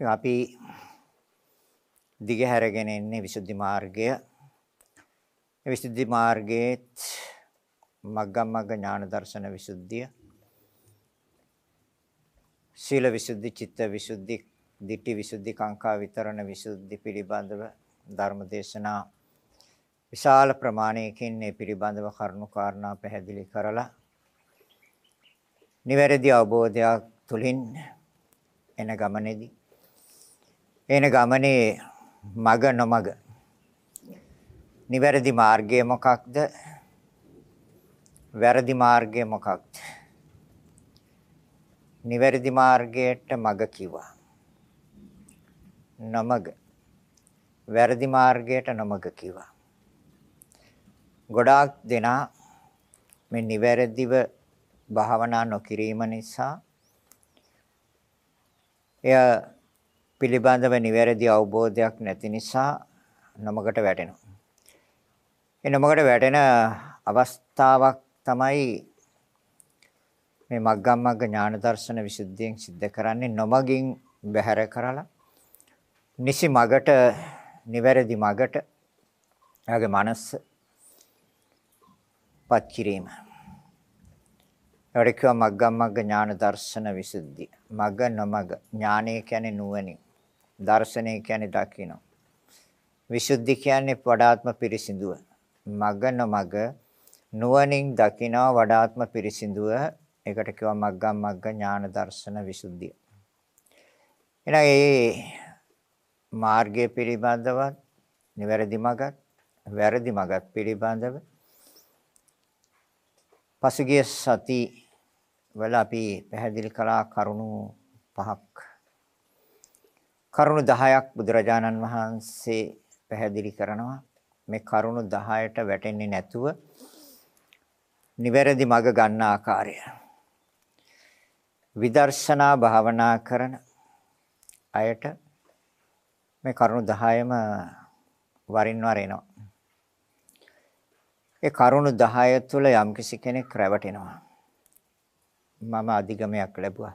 අපි දිගහැරගෙන ඉන්නේ විසුද්ධි මාර්ගය. මේ විසුද්ධි මාර්ගයේත් මග්ගමග්ග ඥාන දර්ශන විසුද්ධිය. සීල විසුද්ධි, චිත්ත විසුද්ධි, ditthi විසුද්ධි, කාංකා විතරණ විසුද්ධි පිළිබඳව ධර්ම දේශනා විශාල ප්‍රමාණයකින් මේ පිළිබඳව කරුණු කාරණා පැහැදිලි කරලා නිවැරදි අවබෝධයක් තුලින් එන ගමනේදී එන ගමනේ මග නොමග. නිවැරදි මාර්ගය මොකක්ද? වැරදි මාර්ගය මොකක්ද? නිවැරදි මාර්ගයට මග කිව්වා. නොමග. වැරදි මාර්ගයට නොමග කිව්වා. ගොඩාක් දෙනා මේ නිවැරදිව භාවනා නොකිරීම නිසා එය පිළිබඳව නිවැරදි අවබෝධයක් නැති නිසා නමකට වැටෙනවා. ඒ නමකට වැටෙන අවස්ථාවක් තමයි මේ මග්ගමග්ග ඥාන දර්ශන විසුද්ධියෙන් සිද්ධ කරන්නේ නොමගින් බැහැර කරලා නිසි මගට නිවැරදි මගට එයාගේ මනස පත් කිරීම. ඒකට කියව මග්ගමග්ග ඥාන දර්ශන විසුද්ධිය. මග්ග නොමග ඥානය කියන්නේ නුවණින්. දර්ශනය කියන්නේ දකින්න. විසුද්ධි කියන්නේ වඩාත්ම පිරිසිදුව. මග නොමග නුවණින් දකින්න වඩාත්ම පිරිසිදුව. ඒකට කියවා මග්ගම් මග්ග ඥාන දර්ශන විසුද්ධිය. එහෙනම් මේ මාර්ගය පිළිබඳව නිවැරදි මගත් වැරදි මගත් පිළිබඳව පසුගිය සති වල අපි පැහැදිලි කළා කරුණු පහක්. කරුණු 10ක් බුදුරජාණන් වහන්සේ පැහැදිලි කරනවා. මේ කරුණු 10ට වැටෙන්නේ නැතුව නිවැරදි මඟ ගන්න ආකාරය. විදර්ශනා භාවනා කරන අයට මේ කරුණු 10ම වරින් වර එනවා. ඒ කරුණු 10 තුළ යම්කිසි කෙනෙක් රැවටෙනවා. මම අධිගමයක් ලැබුවා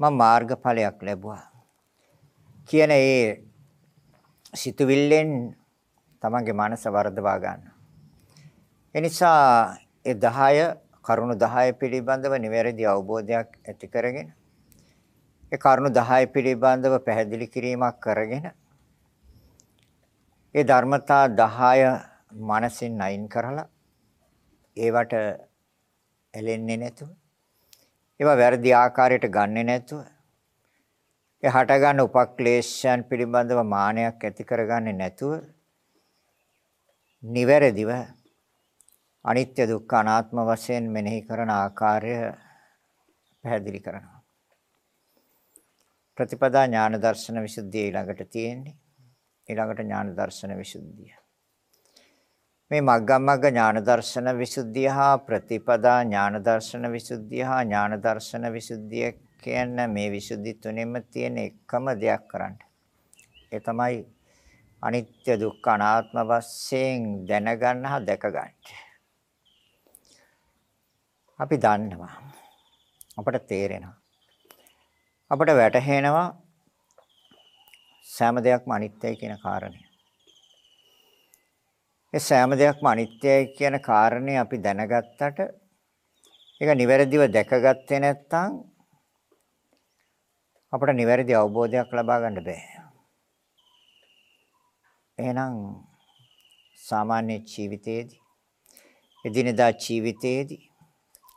මම මාර්ගඵලයක් ලැබුවා කියන ඒ සිතුවිල්ලෙන් තමන්ගේ මනස වර්ධවා ගන්න. එනිසා ඒ 10 කරුණු 10 පිළිබඳව නිවැරදි අවබෝධයක් ඇති කරගෙන ඒ කරුණු 10 පිළිබඳව පැහැදිලි කිරීමක් කරගෙන ඒ ධර්මතා 10 මනසින් අයින් කරලා ඒවට ඇලෙන්නේ නැතුව ඒවා වැරදි ආකාරයට ගන්නෙ නැතුව ඒ හටගන්න උපක්ලේශයන් පිළිබඳව මානයක් ඇති කරගන්නේ නැතුව නිවැරදිව අනිත්‍ය දුක්ඛ අනාත්ම වශයෙන් මෙනෙහි කරන ආකාරය පැහැදිලි කරනවා. ප්‍රතිපදා ඥාන දර්ශන විසුද්ධිය ඊළඟට තියෙන්නේ. ඊළඟට ඥාන දර්ශන විසුද්ධිය. මේ මග්ගමග්ග ඥාන දර්ශන විසුද්ධිය හා ප්‍රතිපදා ඥාන දර්ශන විසුද්ධිය හා ඥාන දර්ශන විසුද්ධිය කියන මේ විසුද්ධි තුනෙම තියෙන එකම දෙයක් කරන්න. ඒ තමයි අනිත්‍ය දුක්ඛ අනාත්ම වශයෙන් දැනගන්න හා දැක ගන්න. අපි දන්නවා. අපට තේරෙනවා. අපට වැටහෙනවා සෑම දෙයක්ම අනිත්‍යයි කියන කාරණය. ඒ සෑම දෙයක්ම අනිත්‍යයි කියන කාරණේ අපි දැනගත්තට ඒක නිවැරදිව දැකගත්තේ නැත්නම් අපට නිවැරදි අවබෝධයක් ලබා ගන්න බෑ. එහෙනම් සාමාන්‍ය ජීවිතයේදී එදිනෙදා ජීවිතයේදී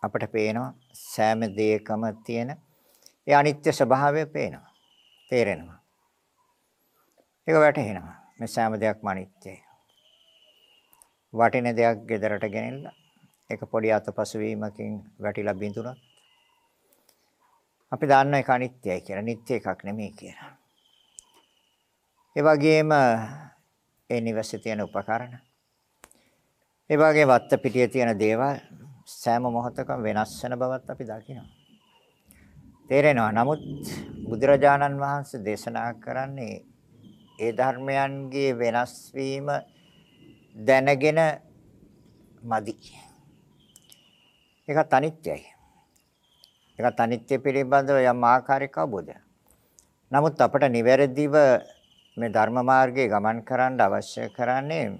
අපට පේනවා සෑම දෙයකම තියෙන ඒ අනිත්‍ය ස්වභාවය පේනවා. තේරෙනවා. ඒක වැටහෙනවා. මේ සෑම දෙයක්ම අනිත්‍යයි. වටින දෙයක් ගෙදරට ගෙනින්න ඒක පොඩි අතපසු වීමකින් වැටිලා බිඳුනොත් අපි දන්න එක අනිත්‍යයි කියලා. නිට්ටය එකක් නෙමෙයි කියලා. ඒ වගේම ඒ නිවසේ තියෙන උපකරණ ඒ වගේ වත්ත පිටියේ තියෙන දේවල් සෑම මොහොතකම වෙනස් වෙන බවත් අපි දකිනවා. තේරෙනවා. නමුත් බුදුරජාණන් වහන්සේ දේශනා කරන්නේ ඒ ධර්මයන්ගේ වෙනස් වීම දැනගෙන මදි. ඒකත් අනිත්‍යයි. ඒකත් අනිත්‍ය පිළිබඳව යම් ආකාරයක අවබෝධයක්. නමුත් අපට නිවැරදිව මේ ධර්ම මාර්ගයේ ගමන් කරන්න අවශ්‍ය කරන්නේ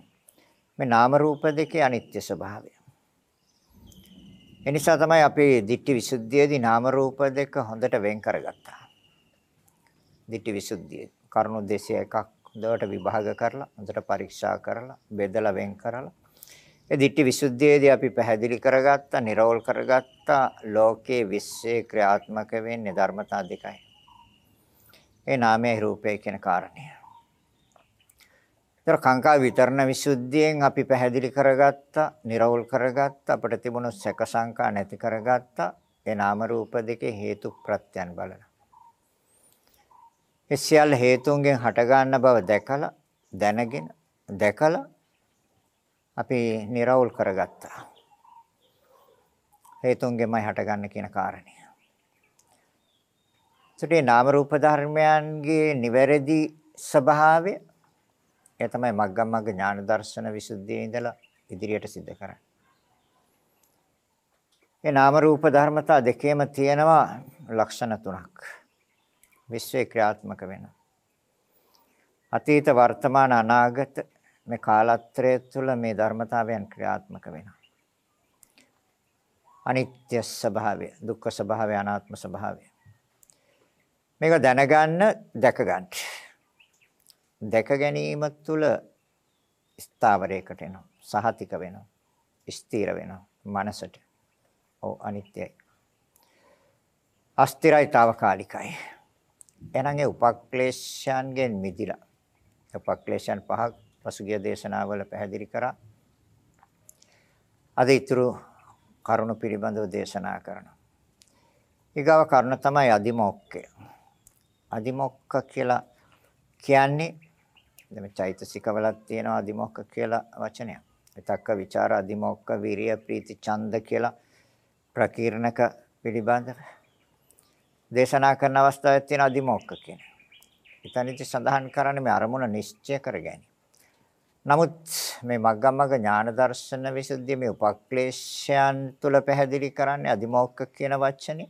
මේ නාම රූප දෙකේ අනිත්‍ය ස්වභාවය. එනිසා තමයි අපි ditthi visuddhiයේදී නාම රූප දෙක හොඳට වෙන් කරගත්තා. ditthi visuddhiය කරුණු 201ක් හොඳට විභාග කරලා හොඳට පරීක්ෂා කරලා බෙදලා වෙන් කරලා ඒ ditthi visuddhiයේදී අපි පැහැදිලි කරගත්තා, නිර්වෝල් කරගත්තා ලෝකේ විශ්සේ ක්‍රියාත්මක වෙන්නේ ධර්මතා දෙකයි. ඒ නාමයේ රූපය කියන කාරණය. ඒතර කාංකා විතරණ විසුද්ධියෙන් අපි පැහැදිලි කරගත්තා, නිර්වෝල් කරගත්තා, අපිට තිබුණු සැක සංකා නැති කරගත්තා. ඒ නාම රූප දෙකේ හේතු ප්‍රත්‍යයන් බලලා. ඒ සියල්ල හේතුන්ගෙන් හට ගන්න බව දැකලා, දැනගෙන, දැකලා අපි නිර්වෝල් කරගත්තා. හේතුන්ගෙන්මයි හටගන්න කියන කාරණය. ඒටේ නාම රූප ධර්මයන්ගේ නිවැරදි ස්වභාවය ඒ තමයි මග්ගම් මග්ග ඥාන දර්ශන විසුද්ධියේ ඉඳලා ඉදිරියට සිද්ධ කරන්නේ. ඒ නාම රූප ධර්මතා දෙකේම තියෙනවා ලක්ෂණ තුනක්. විශ්වේ ක්‍රියාත්මක වෙනවා. අතීත වර්තමාන අනාගත මේ කාලත්‍රය තුළ මේ ධර්මතාවයන් ක්‍රියාත්මක වෙනවා. අනිත්‍ය ස්වභාවය, දුක්ඛ ස්වභාවය, අනාත්ම ස්වභාවය. මේක දැනගන්න, දැක ගන්න. දැක ගැනීම තුළ ස්ථාවරයකට එනවා, සහතික වෙනවා, ස්ථිර වෙනවා මනසට. ඔව් අනිත්‍යයි. අස්තිරයි తాවකාලිකයි. එහෙනම් ඒ උපක්ලේශයන්ගෙන් මිදිලා උපක්ලේශයන් පහක් පසුගිය දේශනාවල පැහැදිලි කරා. අද ඊතුරු කරුණ පිළිබඳව දේශනා කරනවා. ඊගව කරුණ තමයි අදිමොක්කය. අදිමොක්ක කියලා කියන්නේ මේ චෛතසිකවලක් තියෙනවා අදිමොක්ක කියලා වචනයක්. විතක්ක ਵਿਚාර අදිමොක්ක විරිය ප්‍රීති ඡන්ද කියලා ප්‍රකීර්ණක පිළිබඳව දේශනා කරන අවස්ථාවේ තියෙන අදිමොක්ක කියන්නේ. ඊතනදි සඳහන් කරන්නේ මේ අරමුණ නිශ්චය කර ගැනීම. නමුත් මේ මග්ගමග්ග ඥාන දර්ශන විසුද්ධිය මේ උපක්ලේශයන් තුල පැහැදිලි කරන්නේ අදිමෝක්ක කියන වචනේ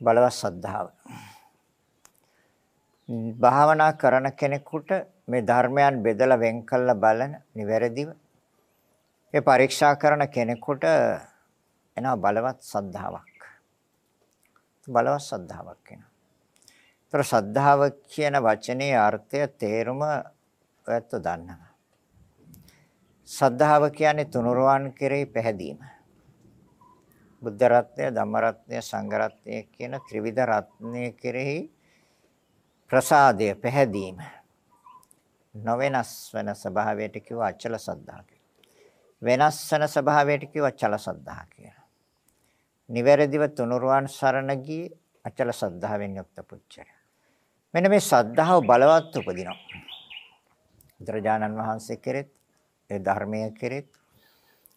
බලවත් සද්ධාව. භාවනා කරන කෙනෙකුට මේ ධර්මයන් බෙදලා වෙන් කළ බලන නිවැරදිව ඒ පරීක්ෂා කරන කෙනෙකුට එනවා බලවත් සද්ධාාවක්. බලවත් සද්ධාාවක් එනවා. ඒතර සද්ධාව කියන වචනේ අර්ථය තේරුම ඔයත් දන්නවා. සද්ධාව කියන්නේ තුනුරුවන් කෙරෙහි පැහැදීම. බුද්ධ රත්නය, ධම්ම රත්නය, සංඝ රත්නය කියන ත්‍රිවිධ රත්නය කෙරෙහි ප්‍රසාදය පැහැදීම. නොවෙනස් වෙන ස්වභාවයට කිව්ව අචල සද්ධා කියලා. වෙනස් වෙන ස්වභාවයට කිව්ව චල සද්ධා කියලා. නිවැරදිව තුනුරුවන් සරණ ගියේ අචල සද්ධාවෙන් යුක්ත පුච්චරය. මෙන්න මේ සද්ධාව බලවත් උපදිනවා. බුදුරජාණන් වහන්සේ කෙරෙත් ඒ ධර්මයේ කෙරෙත්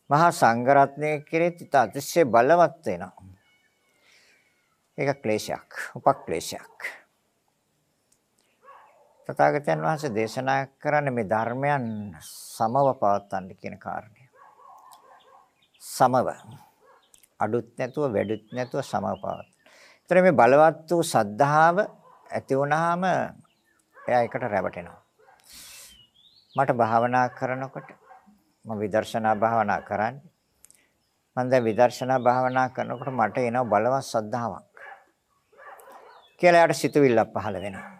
මහා සංඝරත්නයේ කෙරෙත් ඉත අතිශය බලවත් වෙනවා. ඒක ක්ලේශයක්, උපක්ලේශයක්. තථාගතයන් වහන්සේ දේශනා කරන්නේ මේ ධර්මයන් සමව පවත්වන්න කියන කාරණය. සමව අඩුත් නැතුව වැඩුත් නැතුව සමව පවත්වන්න. ඒතර මේ බලවත් වූ සද්ධාව ඇති වුණාම එයා එකට රැවටෙනවා. මට භාවනා කරනකොට මම විදර්ශනා භාවනා කරන්නේ. මම දැන් විදර්ශනා භාවනා කරනකොට මට එන බලවත් සද්ධාාවක්. කියලා යට සිතුවිල්ලක් පහළ වෙනවා.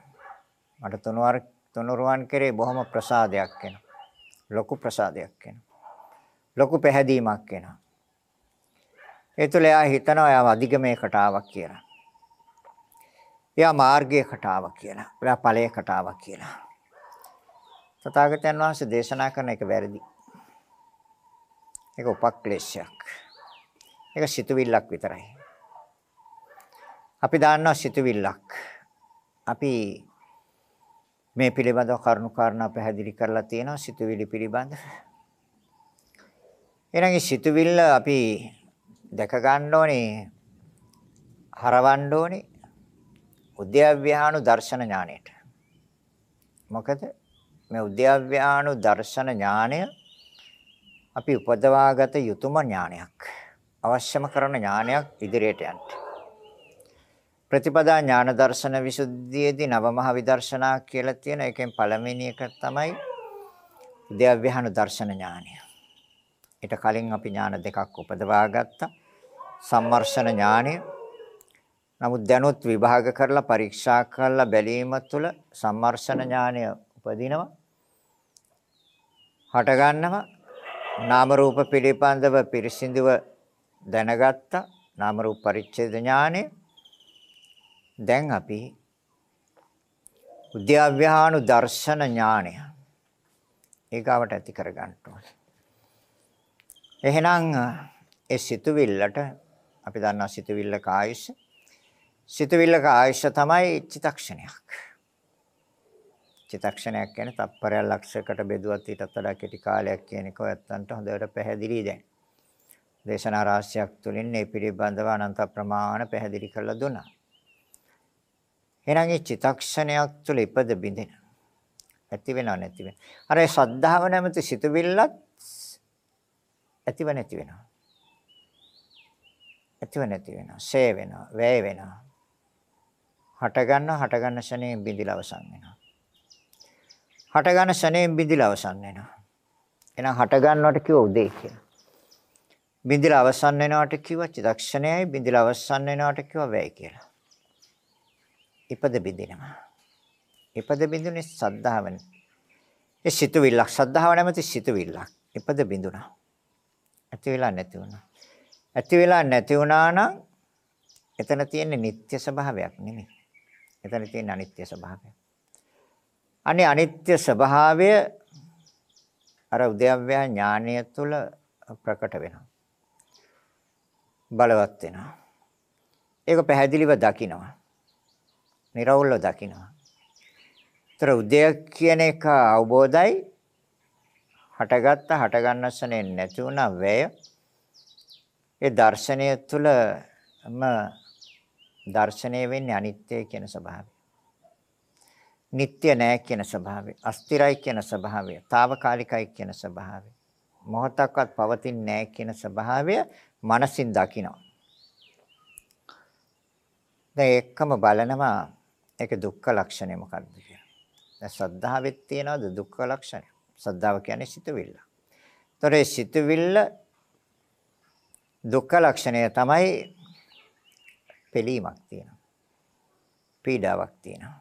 මට තුනවර තුනුරුවන් කෙරේ බොහොම ප්‍රසාදයක් එනවා. ලොකු ප්‍රසාදයක් එනවා. ලොකු පැහැදීමක් එනවා. ඒ තුළ එයා හිතනවා එයා අධිගමයකට ආවා කියලා. එයා මාර්ගයකට ආවා කියලා. එයා ඵලයකට ආවා කියලා. තථාගතයන් වහන්සේ දේශනා කරන එක වැරදි. ඒක උපක්ලේශයක්. ඒක සිතුවිල්ලක් විතරයි. අපි දාන්නවා සිතුවිල්ලක්. අපි මේ පිළිබඳව කරුණු කාරණා පැහැදිලි කරලා තියෙනවා සිතුවිලි පිළිබඳ. එහෙනම් සිතුවිල්ල අපි දැක ගන්න ඕනේ හරවන්න ඕනේ උද්‍යව්‍යානු දර්ශන ඥාණයට. මොකද මේ උද්‍යව්‍යානු දර්ශන ඥානය අපි උපදවාගත යුතුම ඥානයක්. අවශ්‍යම කරන ඥානයක් ඉදිරියට යන්න. ප්‍රතිපදා ඥාන දර්ශන විසුද්ධියේදී නවමහ විදර්ශනා කියලා තියෙන එකෙන් පළවෙනි එක තමයි උද්‍යව්‍යහන දර්ශන ඥානය. ඊට කලින් අපි ඥාන දෙකක් උපදවා ගත්තා. සම්මර්ෂණ ඥානය. නමුත් දැනුත් විභාග කරලා පරීක්ෂා කරලා බැලීම තුළ සම්මර්ෂණ ඥානය උපදිනවා. හට ගන්නවා. නාම රූප පිළිබඳව පිරිසිදුව දැනගත්තා. නාම රූප පරිච්ඡේද ඥානය දැන් අපි උද්‍යව්‍යානු දර්ශන ඥානය ඒකවට ඇති කර ගන්න ඕනේ. එහෙනම් ඒ සිතුවිල්ලට අපි දන්නා සිතුවිල්ලක ආයුෂ සිතුවිල්ලක ආයුෂ තමයි චිතක්ෂණයක්. චිතක්ෂණයක් කියන්නේ තප්පරයක් ලක්ෂයකට බෙදුවත් ඊටත් වඩා කෙටි කාලයක් කියන එක ඔයත්තන්ට හොඳට පැහැදිලි දැන්. දේශනා රාශියක් තුලින් මේ පිළිබඳව අනන්ත ප්‍රමාණ පැහැදිලි කරලා දුන්නා. එහෙනම් මේ චිතක්ෂණයක් තුළ ඉපද බින්දින ඇති වෙනව නැති වෙනව. අර ඒ ශ්‍රද්ධාව නැමැති සිතුවිල්ලත් ඇතිව නැති වෙනවා. ඇතිව නැති වෙනවා. ෂේ වෙනවා. වැය වෙනවා. හට ගන්නවා හට ගන්න ශනේ බිඳිලා අවසන් වෙනවා. හට ගන්න ශනේ බිඳිලා අවසන් වෙනවා. එහෙනම් හට ගන්නවට කිව්ව උදේ කියලා. බිඳිලා අවසන් වෙනවට කිව්ව චිත්තක්ෂණයයි බිඳිලා අවසන් වෙනවට කිව්ව වැය කියලා. ඉපද බිඳිනවා. ඉපද බිඳුනේ සද්ධාවෙන්. ඒ සිතුවිල්ලක් සද්ධාව නැමැති සිතුවිල්ලක්. ඉපද බිඳුනා. ඇති වෙලා නැති වුණා. ඇති වෙලා නැති වුණා නම් එතන තියෙන නিত্য ස්වභාවයක් නෙමෙයි. එතන තියෙන අනිත්‍ය ස්වභාවය. අනේ අනිත්‍ය ස්වභාවය අර උද්‍යව්‍ය ඥානය තුළ ප්‍රකට වෙනවා. බලවත් වෙනවා. ඒක පැහැදිලිව දකිනවා. නිර්වෘල්ව දකිනවා. ତර උදය කියන එක අවබෝධයි හටගත්ත හටගන්නසනේ නැති වුණා වැය ඒ දර්ශනය තුළම දර්ශනය වෙන්නේ අනිත්‍ය කියන ස්වභාවය. නিত্য නෑ කියන ස්වභාවය, අස්තිරයි කියන ස්වභාවය, తాවකාලිකයි කියන ස්වභාවය, මොහොතක්වත් පවතින්නේ නෑ කියන ස්වභාවය මනසින් දකිනවා. දැන් එක්කම බලනවා ඒක දුක්ඛ ලක්ෂණය මොකක්ද කියලා. දැන් සද්ධාවෙත් තියනවාද දුක්ඛ ලක්ෂණය? සද්ධාව කියන්නේ සිතවිල්ල. ඒතොර ඒ සිතවිල්ල දුක්ඛ ලක්ෂණය තමයි පිළීමක් තියෙනවා. පීඩාවක් තියෙනවා.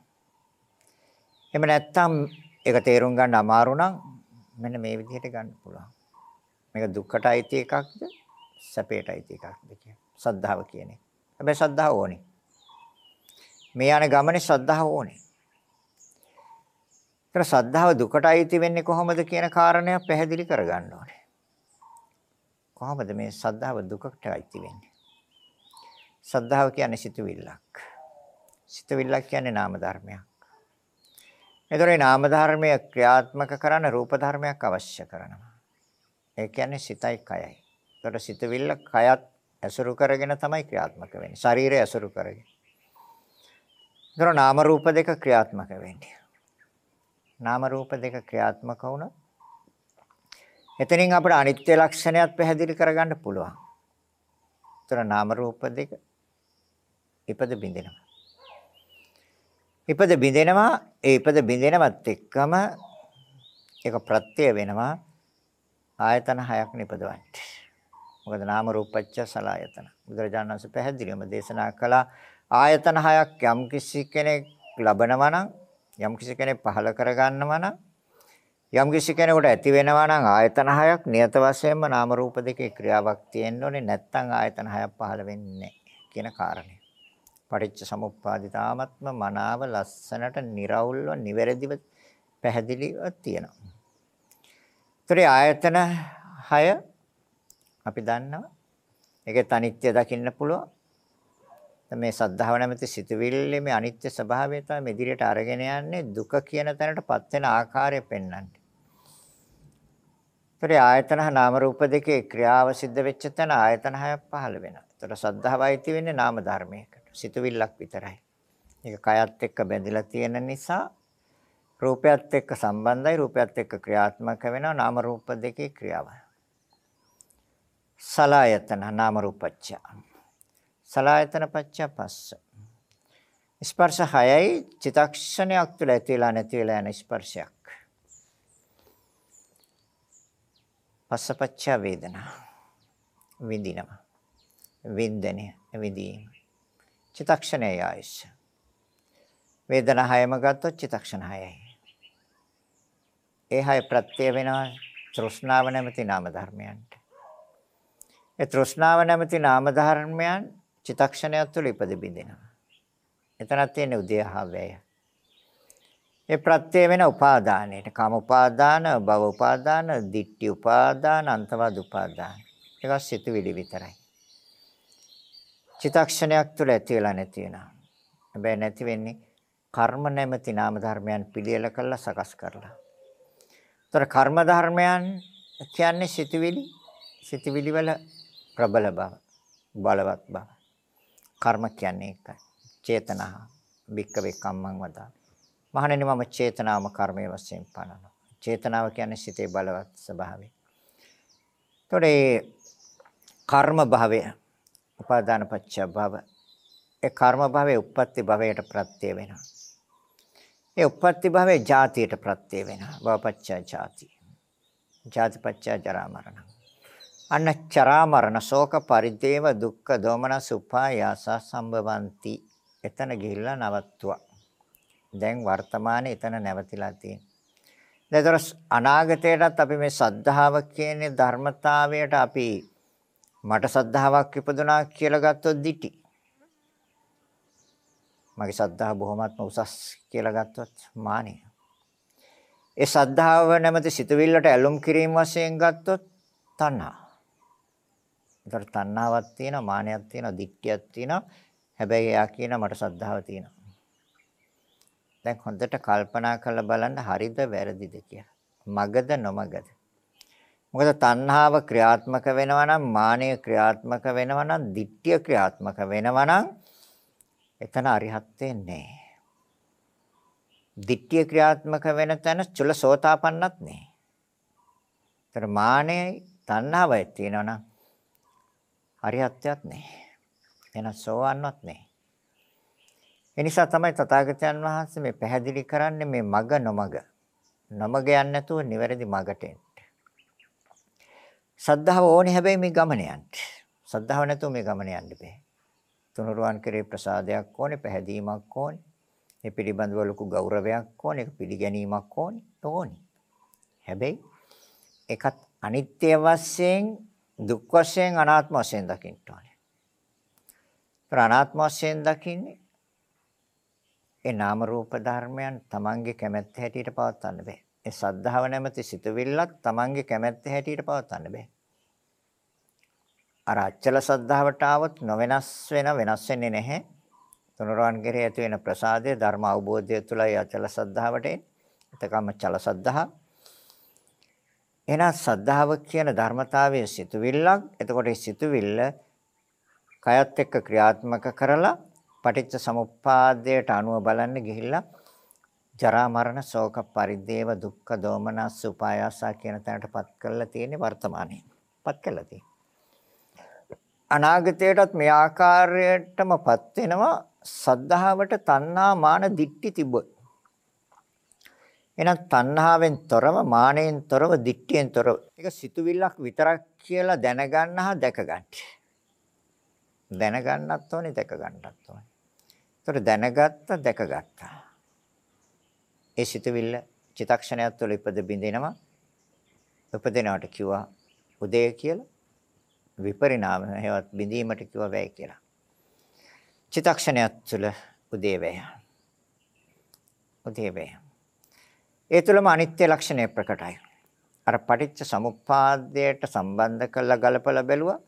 එහෙම නැත්නම් ඒක තේරුම් ගන්න අමාරු නම් මෙන්න මේ විදිහට ගන්න පුළුවන්. මේක දුක්කට අයිති එකක්ද සැපයට අයිති එකක්ද කියන සද්ධාව කියන්නේ. හැබැයි සද්ධාව ඕනේ. මේ යන ගමනේ සද්ධාව ඕනේ. ඒතර සද්ධාව දුකට අයිති වෙන්නේ කොහොමද කියන කාරණය පැහැදිලි කරගන්න ඕනේ. කොහොමද මේ සද්ධාව දුකට අයිති වෙන්නේ? සද්ධාව කියන්නේ සිතුවිල්ලක්. සිතුවිල්ලක් කියන්නේ නාම ධර්මයක්. ඒතරේ නාම ධර්මය ක්‍රියාත්මක කරන්න රූප ධර්මයක් අවශ්‍ය කරනවා. ඒ කියන්නේ සිතයි කයයි. ඒතර සිතුවිල්ල කයත් ඇසුරු කරගෙන තමයි ක්‍රියාත්මක වෙන්නේ. ශරීරය ඇසුරු කරගෙන. ඒතර නාම රූප දෙක ක්‍රියාත්මක වෙන්නේ. නාම රූප දෙක ක්‍රියාත්මක වුණොත් එතනින් අපිට අනිත්‍ය ලක්ෂණයත් පැහැදිලි කරගන්න පුළුවන්. ඒතර නාම රූප දෙක ඉපද බින්දෙනවා. ඉපද බින්දෙනවා ඒ ඉපද බින්දෙනවත් එක්කම ඒක ප්‍රත්‍ය වෙනවා ආයතන හයක් නිපදවන්නේ. මොකද නාම රූපච්ච සලආයතන. බුදුරජාණන් වහන්සේ පැහැදිලිවම දේශනා කළා ආයතන හයක් යම් කිසි කෙනෙක් ලබනවා නම් යම් කිසි කෙනෙක් පහල කරගන්නවා නම් යම් කිසි කෙනෙකුට ඇති වෙනවා නම් ආයතන හයක් නියත වශයෙන්ම නාම රූප දෙකේ ක්‍රියාවක් තියෙන්න ඕනේ නැත්නම් ආයතන හයක් පහල වෙන්නේ නැහැ කියන කාරණය. පටිච්ච සමුප්පාදිතාමත්ම මනාව ලස්සනට निराවුල්ව නිවැරදිව පැහැදිලිව තියෙනවා. ඒතරේ ආයතන 6 අපි දන්නවා. ඒකේ අනිත්‍ය දකින්න පුළුවන්. මේ සද්ධාව නැමැති සිතුවිල්ලේ මේ අනිත්‍ය ස්වභාවය තමයි ඉදිරියට අරගෙන යන්නේ දුක කියන තැනටපත් වෙන ආකාරය පෙන්වන්නේ. ඒතරේ ආයතන නාම රූප දෙකේ ක්‍රියාව සිද්ධ වෙච්ච තැන ආයතන හයක් පහළ වෙනවා. ඒතර සද්ධාවයි තියෙන්නේ නාම ධර්මයකට. සිතුවිල්ලක් විතරයි. ඒක කයත් එක්ක බැඳිලා තියෙන නිසා රූපයත් එක්ක සම්බන්ධයි රූපයත් එක්ක ක්‍රියාත්මක වෙනවා නාම රූප දෙකේ ක්‍රියාව. සලායතන නාම රූපච්ච. සලායතන පච්ච පස්ස. ස්පර්ශ හයයි චිතක්ෂණයක් තුළ ඇති වෙලා නැති වෙලා යන ස්පර්ශයක්. පස්සපච්ච වේදනා විඳිනවා. වින්දනය විදීම. චිතක්ෂණයයි ආයශ. වේදනා හයම ගත්තොත් චිතක්ෂණ හයයි. ඒ හය ප්‍රත්‍ය වෙනවා තෘෂ්ණාව නැමැති නාම ධර්මයන්ට. ඒ තෘෂ්ණාව නැමැති නාම ධර්මයන් චිතක්ෂණයක් තුළ ඉපද බින්දිනවා. එතනක් තියෙන උදේහාවය. ඒ ප්‍රත්‍ය වෙන උපාදානයට කාම උපාදාන, භව උපාදාන, ditthi උපාදාන, අන්තවාද උපාදාන. ඒක සිතුවිලි විතරයි. චිතක්ෂණයක් තුළ ඇති වෙලා නැති වෙනවා. හැබැයි නැති වෙන්නේ කර්ම නැමැති නාම ධර්මයන් පිළියෙල කරලා සකස් කරලා. ତොර කර්ම ධර්මයන් කියන්නේ සිතුවිලි සිතුවිලි වල ප්‍රබල බව බලවත් බව. කර්ම කියන්නේ ඒකයි. චේතනා වික්කවේ කම්මං වදා. මහණෙනි මම චේතනාවම කර්මයේ වශයෙන් පනනවා. චේතනාව කියන්නේ සිතේ බලවත් ස්වභාවය. ඒතොරේ කර්ම භාවය උපාදාන පච්ච භව ඒ කර්ම භවයේ උප්පත්ති භවයට ප්‍රත්‍ය වෙනවා. ඒ උප්පත්ති භවයේ ජාතියට ප්‍රත්‍ය වෙනවා. භවපච්ච ජාති. ජාතිපච්ච ජරා මරණ. අන්න චරා මරණ ශෝක පරිදේව දුක්ඛ දෝමනස උපායාස සම්භවಂತಿ. එතන ගිහිල්ලා නවත්තුවා. දැන් වර්තමානයේ එතන නැවතිලා තියෙනවා. දැන් අනාගතයටත් අපි මේ සද්ධාව කියන ධර්මතාවයට අපි මට සද්ධාාවක් ඉපදුනා කියලා ගත්තොත් දිටි. මගේ සද්ධාව බොහොමත්ම උසස් කියලා ගත්තොත් මානිය. ඒ සද්ධාව නැමැති සිතුවිල්ලට ඇලුම් කිරීම වශයෙන් ගත්තොත් තණ්හා. ඒතර තණ්හාවක් තියෙනවා, මානයක් තියෙනවා, දික්තියක් තියෙනවා. හැබැයි එයා කියන මට සද්ධාව තියෙනවා. දැන් හොඳට කල්පනා කරලා බලන්න හරිද වැරදිද කියලා. මගද නොමගද? මොකද තණ්හාව ක්‍රියාත්මක වෙනවා නම් මානය ක්‍රියාත්මක වෙනවා නම් ditthිය ක්‍රියාත්මක වෙනවා නම් එතන අරිහත්ත්වේ නැහැ. ditthිය ක්‍රියාත්මක වෙන තැන චුලසෝතාපන්නත් නැහැ. ඒතර මානය තණ්හාවයි තියෙනවා නම් අරිහත්ත්වයක් නැහැ. එන සෝවන්නවත් නැහැ. එනිසා තමයි තථාගතයන් වහන්සේ මේ පැහැදිලි කරන්නේ මේ මග නොමග. නොමග යන්නේ නැතුව නිවැරදි මගට එන්න. සද්ධාව ඕනේ හැබැයි මේ ගමන යන්න. සද්ධාව නැතුව මේ ගමන යන්න බෑ. තුනුරුවන් කෙරේ ප්‍රසාදයක් ඕනේ, පැහැදීමක් ඕනේ. ඒ පිළිබඳව ලොකු ගෞරවයක් ඕනේ, ඒක පිළිගැනීමක් ඕනේ, ඕනේ. හැබැයි ඒකත් අනිත්‍ය වශයෙන්, දුක් වශයෙන්, අනාත්ම වශයෙන් දකින්න ඕනේ. අනාත්ම වශයෙන් දකින්නේ ඒ නාම රූප ධර්මයන් Tamange කැමැත්ත හැටියට පවත්වන්න බෑ. ඒ සද්ධාව නැමැති සිතුවිල්ලක් Tamange කැමැත්ත හැටියට පවත්වන්න බෑ. අර අචල සද්ධාවට આવොත් නොවෙනස් වෙන වෙනස් වෙන්නේ නැහැ. තුනරුවන් කෙරේ ඇති වෙන ප්‍රසාදය ධර්ම අවබෝධය තුළයි අචල සද්ධාවට එන්නේ. එතකම චල සද්ධා. එහෙනම් සද්ධාව කියන ධර්මතාවයේ සිතුවිල්ලක්. එතකොට මේ සිතුවිල්ල කයත් එක්ක ක්‍රියාත්මක කරලා පටිච්ච සමුප්පාදයට අනුව බලන්න ගිහිල්ලා ජරා මරණ ශෝක පරිදේව දුක්ඛ දෝමනස් උපායාසා කියන තැනටපත් කරලා තියෙන්නේ වර්තමානයේ. පත් කරලා තියෙන්නේ. අනාගතයටත් මේ ආකාරයටමපත් වෙනවා සද්ධාවට තණ්හා මාන දික්ටි තිබ්බොත්. එහෙනම් තණ්හාවෙන් තොරව මානෙන් තොරව දික්ටියෙන් තොරව ඒක සිතුවිල්ලක් විතරක් කියලා දැනගන්න හා දැක ගන්න. දැනගන්නත් ඕනේ දැක ගන්නත් ඕනේ. ඒතර දැනගත්ත දැකගත්තා. ඒ සිතුවිල්ල චිතක්ෂණයක් තුළ ඉපද බින්දිනවා. උපදිනවට කිව්වා උදේ කියලා. විපරිණාම හේවත් බිඳීමට කිව්වා වැය කියලා. චිතක්ෂණයක් තුළ උදේ වැය. උදේ වැය. ඒ තුළම අනිත්‍ය ලක්ෂණය ප්‍රකටයි. අර පටිච්ච සමුප්පාදයට සම්බන්ධ කරලා ගලපලා බැලුවා.